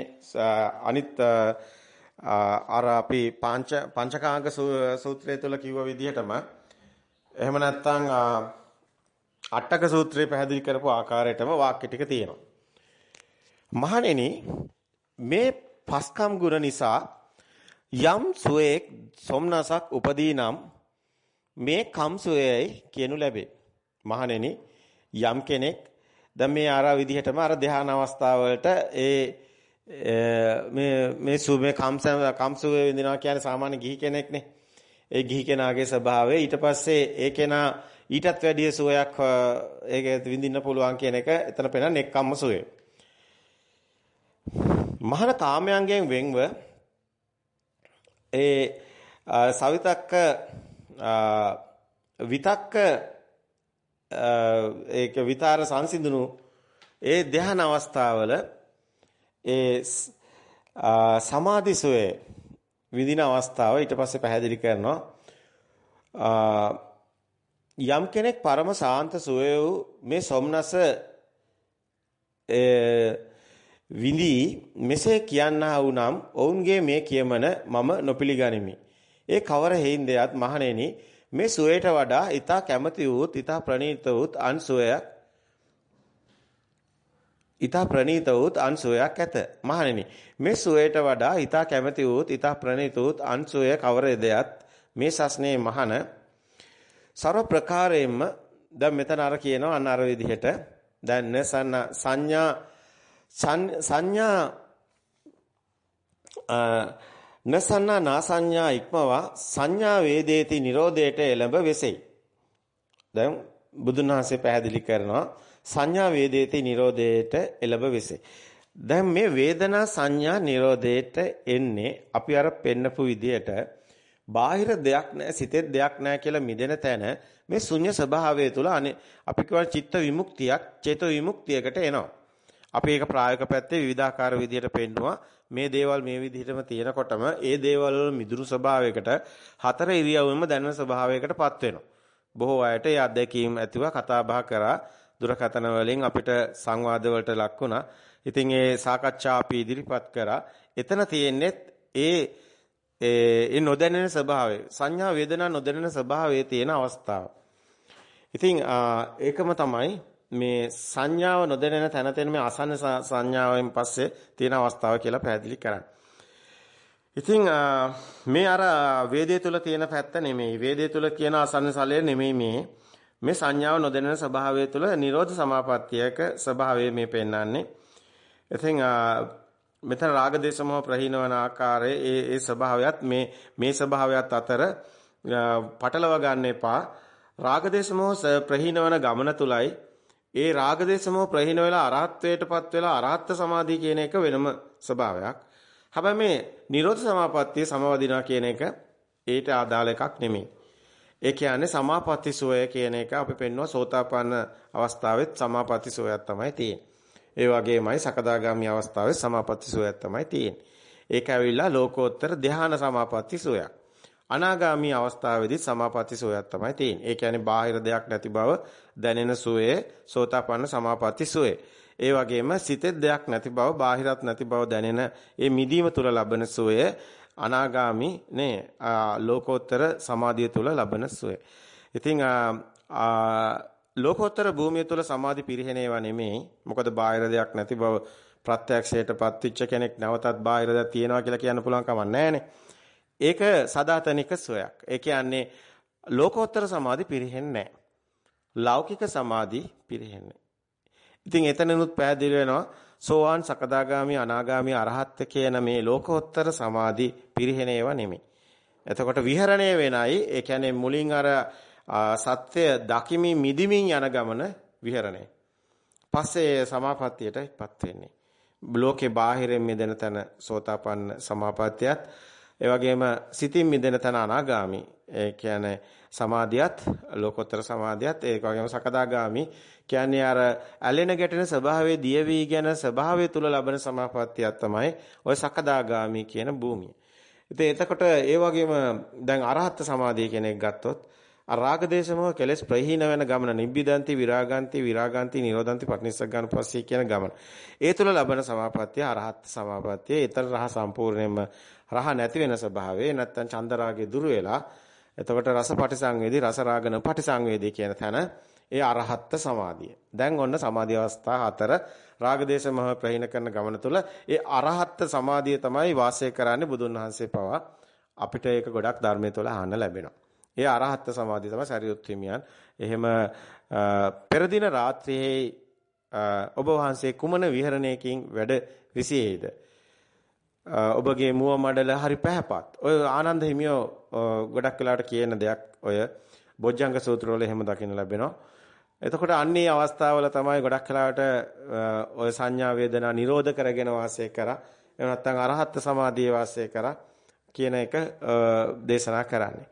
අනිත් අර අපි පංච පංචකාංග සූත්‍රය තුල කිව්ව විදිහටම එහෙම නැත්නම් අටක සූත්‍රය පැහැදිලි කරපු ආකාරයටම වාක්‍ය ටික තියෙනවා. මහණෙනි මේ පස්කම් ගුණ නිසා යම් සුවේක් සොම්නසක් උපදී නම් මේ කම් සුවේයි කියනු ලැබේ. මහණෙනි යම් කෙනෙක් දැන් මේ ආරා විදිහටම අර ධ්‍යාන අවස්ථාවලට ඒ මේ මේ සුමේ කම්ස කම්සුවේ විඳිනවා කියන්නේ සාමාන්‍ය ගිහි කෙනෙක්නේ. ඒ ගිහි කෙනාගේ ස්වභාවය ඊට පස්සේ ඒ කෙනා ඊටත් වැඩිය සුවයක් ඒක විඳින්න පුළුවන් කියන එක එතන පෙනෙන එක්කම්ම සුවේ. මහාන කාමයන්ගෙන් වෙන්ව ඒ සවිතක්ක විතක්ක ඒක විතර සංසිඳුණු ඒ ධ්‍යාන අවස්ථාවල ඒ සමාධිසෝයේ විඳින අවස්ථාව ඊට පස්සේ පැහැදිලි කරනවා යම් කෙනෙක් පරම සාන්ත සෝය වූ මේ සොම්නස විඳී මෙසේ කියන්නා වුනම් ඔවුන්ගේ මේ කියමන මම නොපිළිගනිමි. ඒ කවර හේින්දයත් මහණෙනි මේ සුවයට වඩා ඊට කැමති වූත් ඊට ප්‍රණීත වූත් අන් සුවයක් ඊතා ප්‍රණීත වූත් අන් සෝයක් ඇත. මහණෙනි, මේ සෝයට වඩා ඊතා කැමැති වූත් ඊතා ප්‍රණීත වූත් අන් සෝය කවරේදයත් මේ සස්නේ මහන ਸਰව ප්‍රකාරයෙන්ම දැන් මෙතන අර කියනවා අන්න අර විදිහට දැන් සංඥා සංඥා නසන්නා නාසඤ්ඤා ඉක්මවා සංඥා වේදේති නිරෝධයට එළඹ වෙසෙයි. දැන් බුදුන් වහන්සේ පැහැදිලි කරනවා සංඥා වේදේති නිරෝධයට එළඹ වෙසේ. දැන් මේ වේදනා සංඥා නිරෝධයට එන්නේ අපි අර පෙන්නපු විදියට බාහිර දෙයක් නැහැ සිතේ දෙයක් නැහැ කියලා මිදෙන තැන මේ ශුන්‍ය ස්වභාවය තුළ අපි කියවන චිත්ත විමුක්තියක් චේතෝ විමුක්තියකට එනවා. අපි ඒක ප්‍රායෝගික පැත්තේ විවිධාකාර විදියට පෙන්නවා. මේ දේවල් මේ විදිහටම තියෙනකොටම ඒ දේවල් වල මිදුණු ස්වභාවයකට හතර ඉරියව්වෙම දැනෙන ස්වභාවයකටපත් වෙනවා. බොහෝ අයට ඒ අත්දැකීම් ඇතිව කතා බහ කරා දුරකථන වලින් අපිට සංවාද වලට ලක් වුණා. ඉතින් ඒ සාකච්ඡා අපි ඉදිරිපත් කරා. එතන තියෙන්නේ ඒ ඒ නොදැනෙන ස්වභාවය සංඥා වේදනා නොදැනෙන ස්වභාවයේ තියෙන අවස්ථාව. ඉතින් ඒකම තමයි මේ සංඥාව නොදැනෙන තැන තියෙන මේ අසන්න සංඥාවෙන් පස්සේ තියෙන අවස්ථාව කියලා පැහැදිලි කරන්නේ. ඉතින් මේ අර වේදේ තුල තියෙන පැත්ත නෙමෙයි. වේදේ තුල කියන අසන්න සලය නෙමෙයි මේ. මේ සංඥාව නොදැනෙන ස්වභාවය තුල නිරෝධ සමාපත්තියක ස්වභාවය මේ පෙන්වන්නේ. ඉතින් මෙතන රාග දේශමෝ ප්‍රහීනවන ආකාරයේ ඒ ඒ ස්වභාවයත් මේ මේ ස්වභාවයත් අතර පටලව ගන්න එපා. රාග දේශමෝ ප්‍රහීනවන ගමන තුලයි ඒ රාග දේශමෝ ප්‍රහීන වෙලා අරහත්ත්වයටපත් වෙලා අරහත් සමාධිය කියන එක වෙනම ස්වභාවයක්. හැබැයි මේ නිරෝධ සමාපත්තිය සමවදිනවා කියන එක ඊට අදාළ එකක් නෙමෙයි. ඒ කියන්නේ සමාපatti සෝය කියන එක අපි පෙන්වුවා සෝතාපන්න අවස්ථාවෙත් සමාපatti සෝයක් තමයි තියෙන්නේ. ඒ වගේමයි සකදාගාමි අවස්ථාවේ සමාපatti සෝයක් තමයි තියෙන්නේ. ඒක ඇවිල්ලා ලෝකෝත්තර ධ්‍යාන සමාපatti සෝයක්. අනාගාමි අවස්ථාවේදී සමාපatti සෝයක් තමයි තියෙන්නේ. ඒ කියන්නේ බාහිර දෙයක් නැති බව දැනෙන සෝයේ සෝතාපන්න සමාපatti සෝයේ. ඒ වගේම සිතේ දෙයක් නැති බව බාහිරත් නැති බව දැනෙන ඒ මිදීම තුල ලබන සෝයේ අනාගාමි නේ ලෝකෝත්තර සමාධිය තුල ලබන සෝය. ඉතින් ලෝකෝත්තර භූමිය තුල සමාධි පිරිහෙනේවා නෙමෙයි. මොකද බාහිර දෙයක් නැති බව ප්‍රත්‍යක්ෂයටපත් වෙච්ච කෙනෙක් නැවතත් බාහිර දෙයක් තියනවා කියලා කියන්න පුළුවන් කමක් නැහැනේ. ඒක සදාතනික සෝයක්. ඒ කියන්නේ ලෝකෝත්තර සමාධි පිරෙහෙන්නේ නැහැ. ලෞකික සමාධි පිරෙහෙන්නේ. ඉතින් එතනනුත් පැහැදිලි වෙනවා සෝවාන් සකදාගාමි අනාගාමි අරහත් කියන මේ ලෝකෝත්තර සමාධි පිරෙහෙන ඒවා නෙමෙයි. එතකොට විහරණය වෙනයි ඒ කියන්නේ මුලින් අර සත්‍ය දකිමින් මිදිමින් යන ගමන විහරණය. පස්සේ සමාපත්තියටපත් වෙන්නේ. ලෝකේ බාහිරින් මිදෙන තැන සෝතාපන්න සමාපත්තියත් ඒ වගේම සිතින් මිදෙන තන අනාගාමි. ඒ කියන්නේ සමාධියත් ලෝකෝත්තර සමාධියත් ඒ වගේම සකදාගාමි කියන්නේ අර ඇලෙන ගැටෙන ස්වභාවයේ දියවි ගැන ස්වභාවය තුල ලබන සමාපත්තියක් තමයි ওই සකදාගාමි කියන භූමිය. ඉතින් එතකොට ඒ වගේම දැන් අරහත් සමාධිය කියන එක ගත්තොත් අරාග දේශමෝ කෙලස් ප්‍රහීන වෙන ගමන නිබ්බිදන්ති විරාගන්ති විරාගන්ති නිරෝධන්ති පටිනිස්සග්ගාන පස්සේ කියන ගමන. ඒ තුල ලබන සමාපත්තිය අරහත් සමාපත්තිය. ඊතර රහ සම්පූර්ණයෙන්ම රහ නැති වෙන ස්වභාවය නැත්තම් චන්දරාගේ දුර වෙලා එතකොට රස පටිසංවේදී රස රාගන පටිසංවේදී කියන තැන ඒ අරහත් සමාධිය. දැන් ඔන්න සමාධි අවස්ථා හතර රාගදේශ මහ ප්‍රහීන කරන ගමන තුල ඒ අරහත් සමාධිය තමයි වාසය කරන්නේ බුදුන් වහන්සේ පවා අපිට ඒක ගොඩක් ධර්මයේ තුල අහන්න ලැබෙනවා. ඒ අරහත් සමාධිය තමයි සරියුත් හිමියන්. එහෙම පෙර දින රාත්‍රියේ ඔබ වහන්සේ කුමන විහරණයකින් වැඩ විසියේද? ඔබගේ මුව මඩල හරි පැහැපත්. ඔය ආනන්ද හිමියෝ ගොඩක් වෙලාවට කියන දෙයක් ඔය බොජ්ජංග සූත්‍රවල එහෙම දකින්න ලැබෙනවා. එතකොට අන්නේ අවස්ථාවල තමයි ගොඩක් වෙලාවට ඔය සංඥා වේදනා නිරෝධ කරගෙන වාසය කරා. එහෙම නැත්නම් අරහත් සමාධියේ වාසය කරා කියන එක දේශනා කරන්නේ.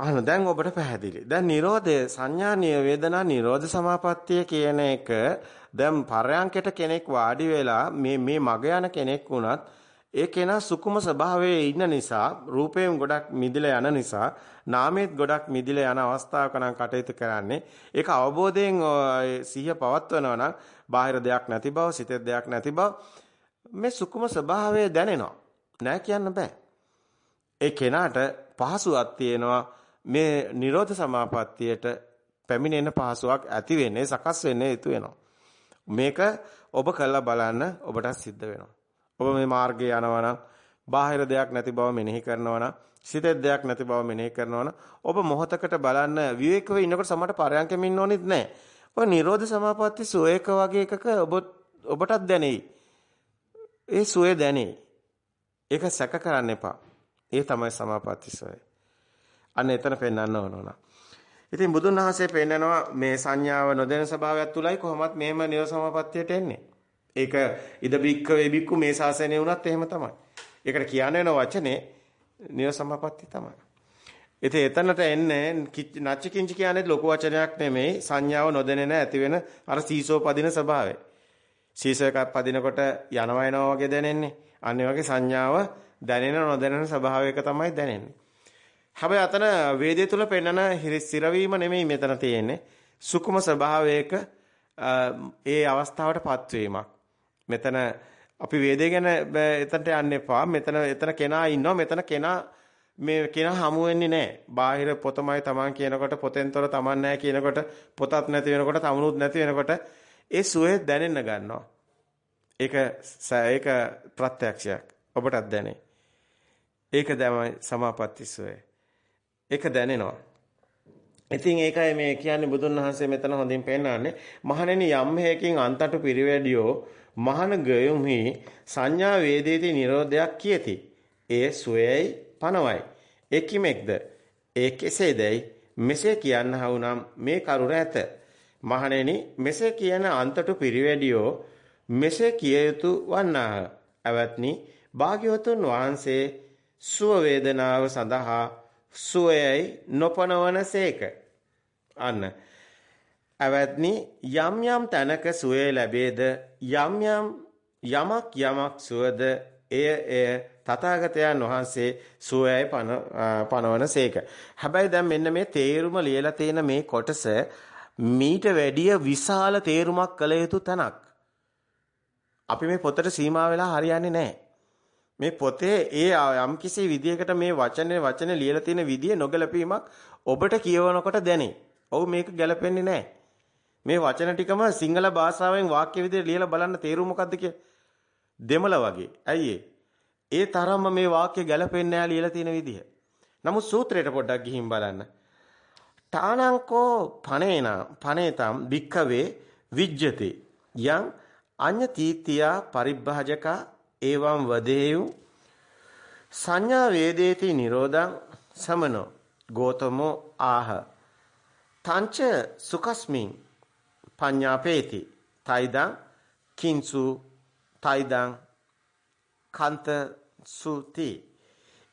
අහන දැන් ඔබට පැහැදිලි. දැන් Nirodha සංඥානීය වේදනා Nirodha සමාපත්තිය කියන එක දැන් පරයන්කට කෙනෙක් වාඩි වෙලා මේ මේ මග යන කෙනෙක් වුණත් ඒ කෙනා සුකුම ස්වභාවයේ ඉන්න නිසා රූපයෙන් ගොඩක් මිදිලා යන නිසා නාමයේත් ගොඩක් මිදිලා යන අවස්ථාවක නම් කටයුතු කරන්නේ. ඒක අවබෝධයෙන් සිහිය පවත්වනවා නම් බාහිර දෙයක් නැති බව සිතේ දෙයක් නැති බව මේ සුකුම ස්වභාවය දැනෙනවා. නෑ කියන්න බෑ. ඒ කෙනාට පහසුවක් තියෙනවා. මේ නිරෝධ සමාපත්තියට පැමිණෙන පහසුවක් ඇති වෙන්නේ සකස් වෙන්නේ යුතු වෙනවා මේක ඔබ කළා බලන්න ඔබට සිද්ධ වෙනවා. ඔබ මේ මාර්ගයේ යනවා නම් බාහිර දෙයක් නැති බව මෙනෙහි කරනවා නම් සිතේ දෙයක් නැති බව මෙනෙහි කරනවා නම් ඔබ මොහතකට බලන්න විවේකව ඉන්නකොට සමහරට පරයන්කෙම ඉන්න ඕනෙත් නැහැ. ඔය නිරෝධ සමාපatti සෝයක වගේ එකක ඔබ ඔබටත් දැනෙයි. ඒ සෝය දැනෙයි. ඒක සැක කරන්න එපා. ඒ තමයි සමාපatti සෝය. අන්න එතන පෙන්වන්න ඕන නෝ. ඉතින් බුදුන් වහන්සේ පෙන්නනවා මේ සංඥාව නොදෙන ස්වභාවයක් තුලයි කොහොමත් මෙහෙම නිරසමපත්තියට එන්නේ. ඒක ඉද බික්ක වේබික්කු මේ ශාසනය වුණත් එහෙම තමයි. ඒකට කියන්නේ වෙන වචනේ නිරසමපත්ති තමයි. ඉතින් එතනට එන්නේ නච්ච කිංච කියන්නේ ලොකු වචනයක් නෙමෙයි සංඥාව නොදෙනෙන ඇති වෙන අර සීසෝ පදින ස්වභාවය. සීසෝ එකක් පදිනකොට යනවා එනවා වගේ දැනෙන්නේ. අන්න වගේ සංඥාව දැනෙන නොදැනෙන ස්වභාවයක තමයි දැනෙන්නේ. හැබැයි අතන වේදේ තුල පෙන්නන සිරවීම නෙමෙයි මෙතන තියෙන්නේ. සුකුම ස්වභාවයක ඒ අවස්ථාවටපත් වීමක්. මෙතන අපි වේදේ ගැන එතනට යන්න එපා. මෙතන එතන කෙනා ඉන්නවා. මෙතන කෙනා මේ කෙනා හමු වෙන්නේ නැහැ. බාහිර පොතමයි Taman කියනකොට පොතෙන්තර Taman නැහැ කියනකොට පොතත් නැති වෙනකොට තමුණුත් නැති වෙනකොට ඒ සුවේ දැනෙන්න ගන්නවා. ඒක ඒක ප්‍රත්‍යක්ෂයක්. ඔබටත් දැනේ. ඒක තමයි සමාපatti සුවේ. ඒක දැනෙනවා. ඉතින් ඒකයි මේ කියන්නේ බුදුන් වහන්සේ මෙතන හොඳින් පෙන්නන්නේ මහණෙනි යම් හේකින් අන්තට පිරිවැඩියෝ මහණ ගයුම්හි සංඥා වේදේති නිරෝධයක් කියති. ඒ සුවේයි පනවයි. ඒ කිමෙක්ද? ඒ කෙසේදයි මෙසේ කියන්න හවුනම් මේ කරුණ ඇත. මහණෙනි මෙසේ කියන අන්තට පිරිවැඩියෝ මෙසේ කිය යුතු වන්නාහ. අවත්නි භාග්‍යවතුන් වහන්සේ සුව වේදනාව සඳහා සුවයයි නොපනවනසේක. අන්න අවත්නි යම් යම් තැනක සුවය ලැබේද යම් යම් යමක් යමක් සුවද එය එය තථාගතයන් වහන්සේ සුවයයි පනවනසේක. හැබැයි දැන් මෙන්න මේ තේරුම ලියලා තියෙන මේ කොටස මීට වැඩිය විශාල තේරුමක් කළ යුතු තැනක්. අපි මේ පොතට සීමා වෙලා හරියන්නේ නැහැ. මේ පොතේ ඒ යම්කිසි විදියකට මේ වචනේ වචනේ ලියලා තියෙන විදිය නොගැලපීමක් ඔබට කියවනකොට දැනේ. ඔව් මේක ගැලපෙන්නේ නැහැ. මේ වචන ටිකම සිංහල භාෂාවෙන් වාක්‍ය විදිහට ලියලා බලන්න තේරුම මොකද්ද දෙමළ වගේ. ඇයි ඒ තරම්ම මේ වාක්‍ය ගැලපෙන්නේ නැහැ ලියලා තියෙන විදිහ. නමුත් සූත්‍රයට පොඩ්ඩක් ගිහින් බලන්න. තානංකෝ පනේන පනේතම් භික්ඛවේ විජ්ජති යං අඤ්ඤ තීත්‍යා පරිබ්බහජක එවං වදේයු. සංඥා වේදේති නිරෝධං සමනෝ. ගෝතමෝ ආහ. තංච සුකස්මින් පඤ්ඤාපේති. තයිදං කිංසු තයිදං කන්ත සුති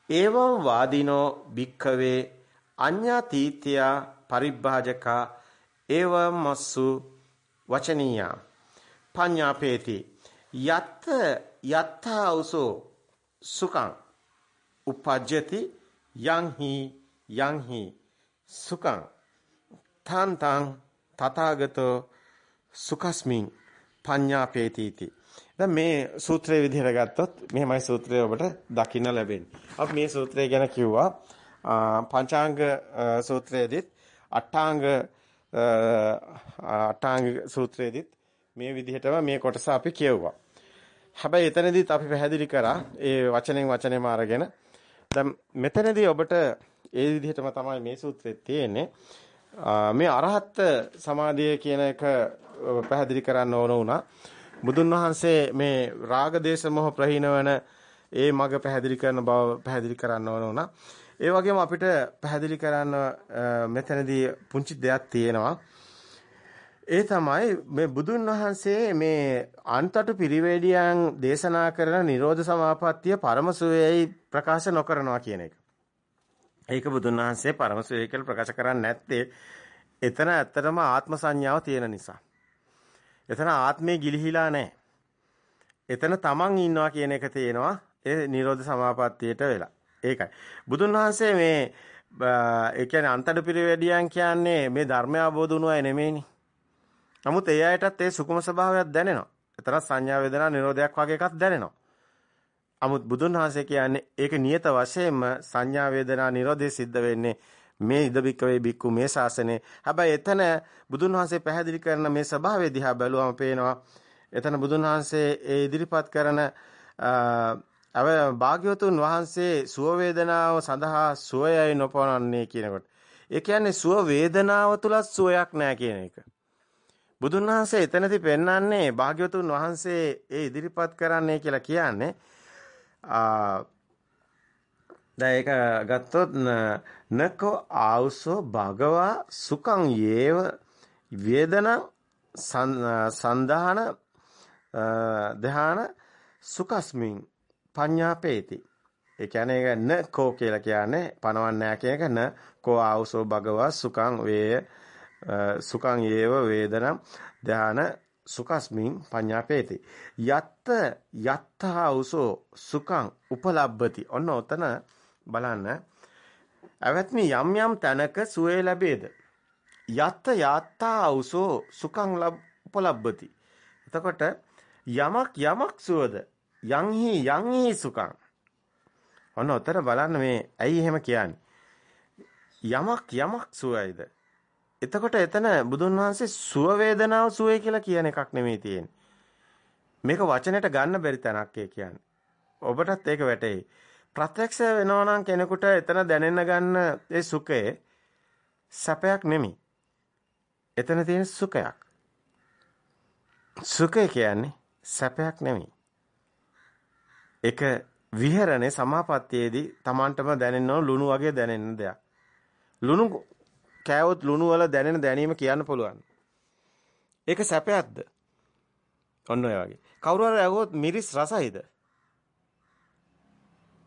එවං වාදිනෝ භික්ඛවේ අඤ්ඤා තීත්‍යා පරිබ්බාජකා එවං මස්සු වචනීයා. පඤ්ඤාපේති. යත්ත යත්තා උසෝ සුඛං උපජ්ජති යං හි යං හි සුඛං තන් තං තථාගතෝ සුකස්මින් පඤ්ඤාපේතිති දැන් මේ සූත්‍රයේ විදිහට ගත්තොත් මෙහෙමයි සූත්‍රය ඔබට දකින්න ලැබෙන්නේ. අපි මේ සූත්‍රය ගැන කිව්වා පංචාංග සූත්‍රයේදීත් අටාංග අටාංග සූත්‍රයේදීත් මේ විදිහටම මේ කොටස අපි කියවුවා. හැබැයි එතනදීත් අපි පැහැදිලි කරා ඒ වචනෙන් වචනේම අරගෙන දැන් මෙතනදී ඔබට ඒ විදිහටම තමයි මේ සූත්‍රයේ තියෙන්නේ. මේ අරහත් සමාධිය කියන එක පැහැදිලි කරන්න ඕන වුණා. බුදුන් වහන්සේ මේ රාග දේශ මොහ ප්‍රහීනවන ඒ මඟ පැහැදිලි කරන බව පැහැදිලි කරන්න ඕන වුණා. ඒ වගේම අපිට පැහැදිලි කරන්න මෙතනදී පුංචි දෙයක් තියෙනවා. ඒ තමයි මේ බුදුන් වහන්සේ මේ අන්තට පිරිවැඩියන් දේශනා කරන නිරෝධ සමාපත්තිය පරමසුවේයි ප්‍රකාශ නොකරනවා කියන එක. ඒක බුදුන් වහන්සේ පරමසුවේ කියලා ප්‍රකාශ කරන්නේ නැත්තේ එතන ඇත්තටම ආත්ම සංඥාව තියෙන නිසා. එතන ආත්මේ ගිලිහිලා නැහැ. එතන තමන් ඉන්නවා කියන එක තේනවා ඒ නිරෝධ සමාපත්තියට වෙලා. ඒකයි. බුදුන් වහන්සේ මේ ඒ කියන්නේ අන්තඩ පිරිවැඩියන් කියන්නේ මේ ධර්මය අවබෝධ වුණු අය නෙමෙයිනේ. නමුත් ඒ අයටත් ඒ සුකුම ස්වභාවයක් දැනෙනවා. එතන සංඥා වේදනා නිරෝධයක් වගේ එකක් දැනෙනවා. නමුත් බුදුන් වහන්සේ කියන්නේ ඒක නියත වශයෙන්ම සංඥා වේදනා නිරෝධය සිද්ධ වෙන්නේ මේ ඉදබික්කවේ බික්කු මේ ශාසනේ. හැබැයි එතන බුදුන් වහන්සේ පැහැදිලි කරන මේ ස්වභාවය දිහා බැලුවම පේනවා එතන බුදුන් වහන්සේ ඒ ඉදිරිපත් කරන අව භාග්‍යවතුන් වහන්සේ සුව වේදනාව සඳහා සුවයයි නොපවනන්නේ කියනකොට. ඒ කියන්නේ සුව වේදනාව තුලත් සුවයක් නැහැ කියන එක. බුදුන් වහන්සේ එතනදී පෙන්වන්නේ භාග්‍යවතුන් වහන්සේ ඒ ඉදිරිපත් කරන්නේ කියලා කියන්නේ දැන් ඒක ගත්තොත් නකෝ ආවුසෝ භගවා සුඛං යේව වේදන සන්දාන ධාන සුකස්මින් පඤ්ඤාපේති. ඒ කියන්නේ ඒක න කෝ කියලා කියන්නේ පනවන්නේ නැහැ කියන එක. න කෝ ආවුසෝ භගවා සුඛං වේය සුඛං යේව වේදනම් ධාන සුකස්මින් පඤ්ඤාපේති. යත්ත යත්තා උසෝ සුඛං උපලබ්බති. ඔන්න ඔතන බලන්න. අවත්මි යම් යම් තැනක සුවේ ලැබේද? යත්ත යාත්තා උසෝ සුඛං උපලබ්බති. එතකොට යමක් යමක් සුවද? යන්හි යන්හි සුඛං. ඔන්න උතර බලන්න මේ ඇයි එහෙම කියන්නේ? යමක් යමක් සුවයිද? එතකොට එතන බුදුන් වහන්සේ සුව වේදනාව සුවේ කියලා කියන එකක් නෙමෙයි තියෙන්නේ. මේක වචනෙට ගන්න බැරි තැනක් ඒ කියන්නේ. ඔබටත් ඒක වැටහෙයි. ප්‍රත්‍යක්ෂ වෙනවා නම් කෙනෙකුට එතන දැනෙන්න ගන්න ඒ සුඛය සැපයක් නෙමෙයි. එතන තියෙන සුඛයක්. සුඛය කියන්නේ සැපයක් නෙමෙයි. ඒක විහෙරණේ සමාපත්තියේදී Tamanටම දැනෙන ලුණු වගේ දැනෙන දෙයක්. ලුණු කෑවොත් ලුණු වල දැනෙන දැනීම කියන්න පුළුවන්. ඒක සැපයක්ද? ඔන්න ඔය වගේ. කවුරු හරි ඇහුවොත් මිරිස් රසයිද?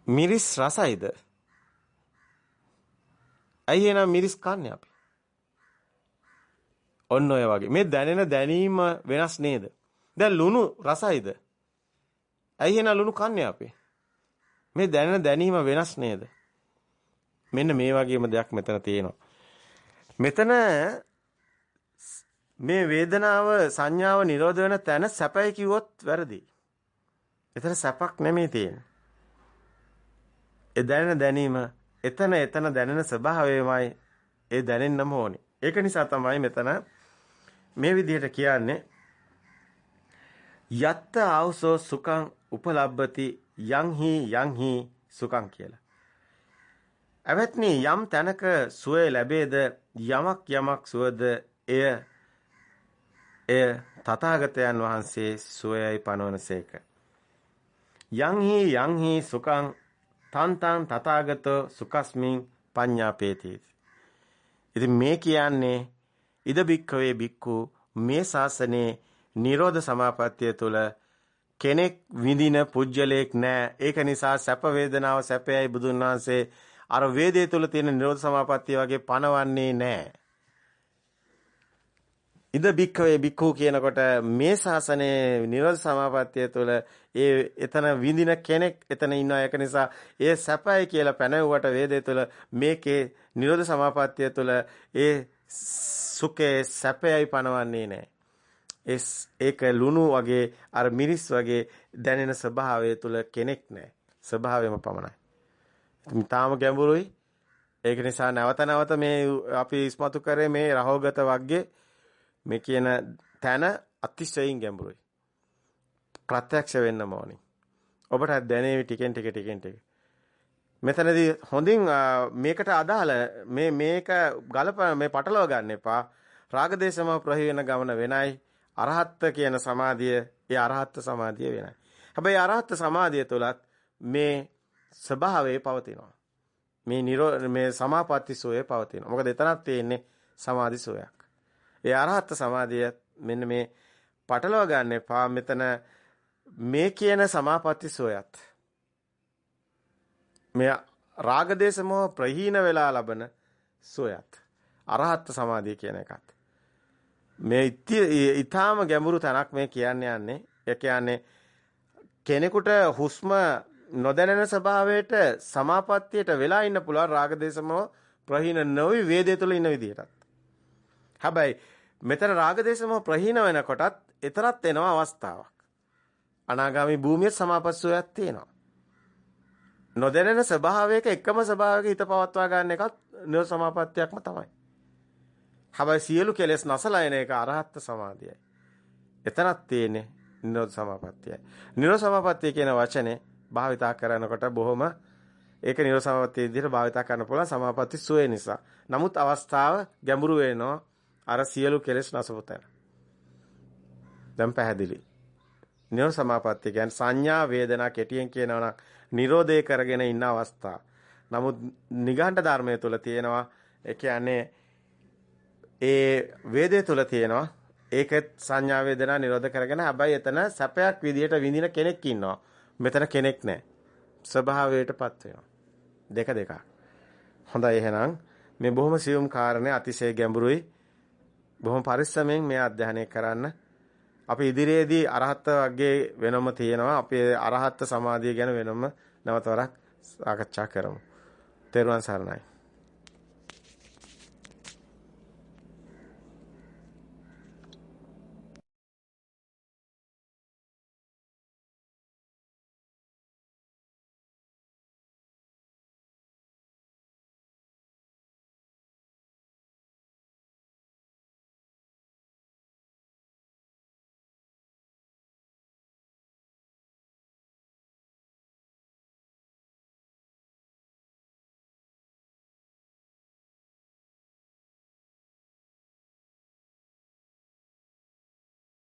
මිරිස් රසයිද? ඇයි එහෙනම් මිරිස් කන්නේ අපි? ඔන්න ඔය වගේ. මේ දැනෙන දැනීම වෙනස් නේද? දැන් ලුණු රසයිද? ඇයි එහෙනම් ලුණු කන්නේ අපි? මේ දැනෙන දැනීම වෙනස් නේද? මෙන්න මේ වගේම දෙයක් මෙතන තියෙනවා. මෙතන මේ වේදනාව සංඥාව නිරෝධ වෙන තැන සැපයි කිව්වොත් වැරදි. එතන සැපක් නෙමෙයි තියෙන්නේ. ඒ දැනෙන දැනීම එතන එතන දැනෙන ස්වභාවයමයි ඒ දැනෙන්නම ඕනේ. ඒක නිසා තමයි මෙතන මේ විදිහට කියන්නේ යත්ත ආවසෝ සුඛං උපලබ්බති යං හි යං හි සුඛං කියලා. අවත්නි යම් තැනක සුවය ලැබේද යමක් යමක් සුවද එය එය තථාගතයන් වහන්සේ සුවයයි පනවනසේක. යං හි යං හි සුඛං තන් තන් තථාගතෝ සුකස්මින් පඤ්ඤාපේති. ඉතින් මේ කියන්නේ ඉද බික්කවේ බික්කු මේ ශාසනයේ නිරෝධ සමාපත්තිය තුළ කෙනෙක් විඳින පුජ්‍යලයක් නැහැ. ඒක නිසා සැප වේදනාව සැපයයි බුදුන් වහන්සේ අර වේදේ තුළ තියෙන නිරෝධ සමාපත්තිය වගේ පනවන්නේ නැහැ. ඉද බික්කවේ බික්කු කියනකොට මේ ශාසනයේ නිරෝධ සමාපත්තිය තුළ ඒ එතන විඳින කෙනෙක් එතන ඉන්නවා ඒක නිසා ඒ සැපයි කියලා පැනවුවට වේදේ තුළ මේකේ නිරෝධ සමාපත්තිය තුළ ඒ සුඛේ සැපයයි පනවන්නේ නැහැ. ඒක ලුණු වගේ අර මිරිස් වගේ දැනෙන ස්වභාවය තුළ කෙනෙක් නැහැ. ස්වභාවයම පමණයි. තාම ගැඹුරුයි. ඒක නිසා නැවත නැවත මේ අපි ඉස්මතු කරේ මේ රහෝගත වර්ගයේ මේ කියන තැන අතිශයින් ගැඹුරුයි. ප්‍රත්‍යක්ෂ වෙන්නම ඕනි. ඔබට දැනේවි ටිකෙන් ටික ටිකෙන් ටික. මෙතනදී හොඳින් මේකට අදාළ මේ මේක ගලප මේ පටලව ගන්න එපා. රාගදේශම ප්‍රහි වෙන ගමන වෙනයි. අරහත් කියන සමාධිය ඒ අරහත් සමාධිය වෙනයි. හැබැයි අරහත් සමාධිය තුලත් මේ ස්වභාවයේ පවතිනවා. මේ නිරෝ මේ සමාපatti සෝයේ පවතිනවා. මොකද එතනක් තියෙන්නේ සමාධි සෝයක්. ඒ අරහත් සමාධිය මෙන්න මේ පටලවා ගන්න එපා මෙතන මේ කියන සමාපatti සෝයත් මේ රාගදේශ මොහ ප්‍රහීන වෙලා ලබන සෝයත් අරහත් සමාධිය කියන එකත් මේ ඊටාම ගැඹුරු තැනක් මේ කියන්නේ යන්නේ ඒ කියන්නේ කෙනෙකුට හුස්ම නොදැනෙන ස්වභාවයට සමාපත්තියට වෙලා ඉන්න පුළුවන් රාගදේශම ප්‍රහීන නොවි වේදේ තුළ ඉන්න විදිහටත් හැබැයි මෙතන රාගදේශම ප්‍රහීන වෙනකොටත් එතරත් එනවා අවස්ථාවක්. අනාගාමි භූමියේ සමාපස්සෝයක් තියෙනවා. නොදැනෙන ස්වභාවයක එකම ස්වභාවයක හිත පවත්වා ගන්න එකත් නිරෝධ සමාපත්තියක්ම තමයි. හැබැයි සියලු කෙලෙස් නැසලා එන එක අරහත් සමාධියයි. එතනක් තියෙන්නේ නිරෝධ සමාපත්තියයි. නිරෝධ සමාපත්තිය කියන වචනේ භාවිතා කරනකොට බොහොම ඒක නිරෝධ සමාපත්තිය විදිහට භාවිතා කරන්න පුළුවන් සමාපatti සුවේ නිසා. නමුත් අවස්ථාව ගැඹුරු වෙනවා අර සියලු කෙලෙස් නැසපොතන. දැන් පැහැදිලි. නිරෝධ සමාපත්තිය කියන්නේ සංඥා වේදනා කෙටියෙන් කියනවා නම් නිරෝධය කරගෙන ඉන්න අවස්ථාව. නමුත් නිගණ්ඨ ධර්මයේ තුල තියෙනවා ඒ කියන්නේ ඒ වේදේ තුල තියෙනවා ඒකෙත් සංඥා වේදනා නිරෝධ කරගෙන හැබැයි එතන සැපයක් විදියට විඳින කෙනෙක් ඉන්නවා. මෙතන කෙනෙක් නැහැ. ස්වභාවයටපත් වෙනවා. දෙක දෙකක්. හොඳයි එහෙනම් මේ බොහොම සියුම් කාරණේ අතිශය ගැඹුරුයි. බොහොම පරිස්සමෙන් මේ අධ්‍යයනය කරන්න. අපි ඉදිරියේදී අරහත් වර්ගයේ වෙනම තියෙනවා. අපි අරහත් සමාධිය ගැන වෙනම නැවත වරක් සාකච්ඡා කරමු. තෙරුවන් සරණයි.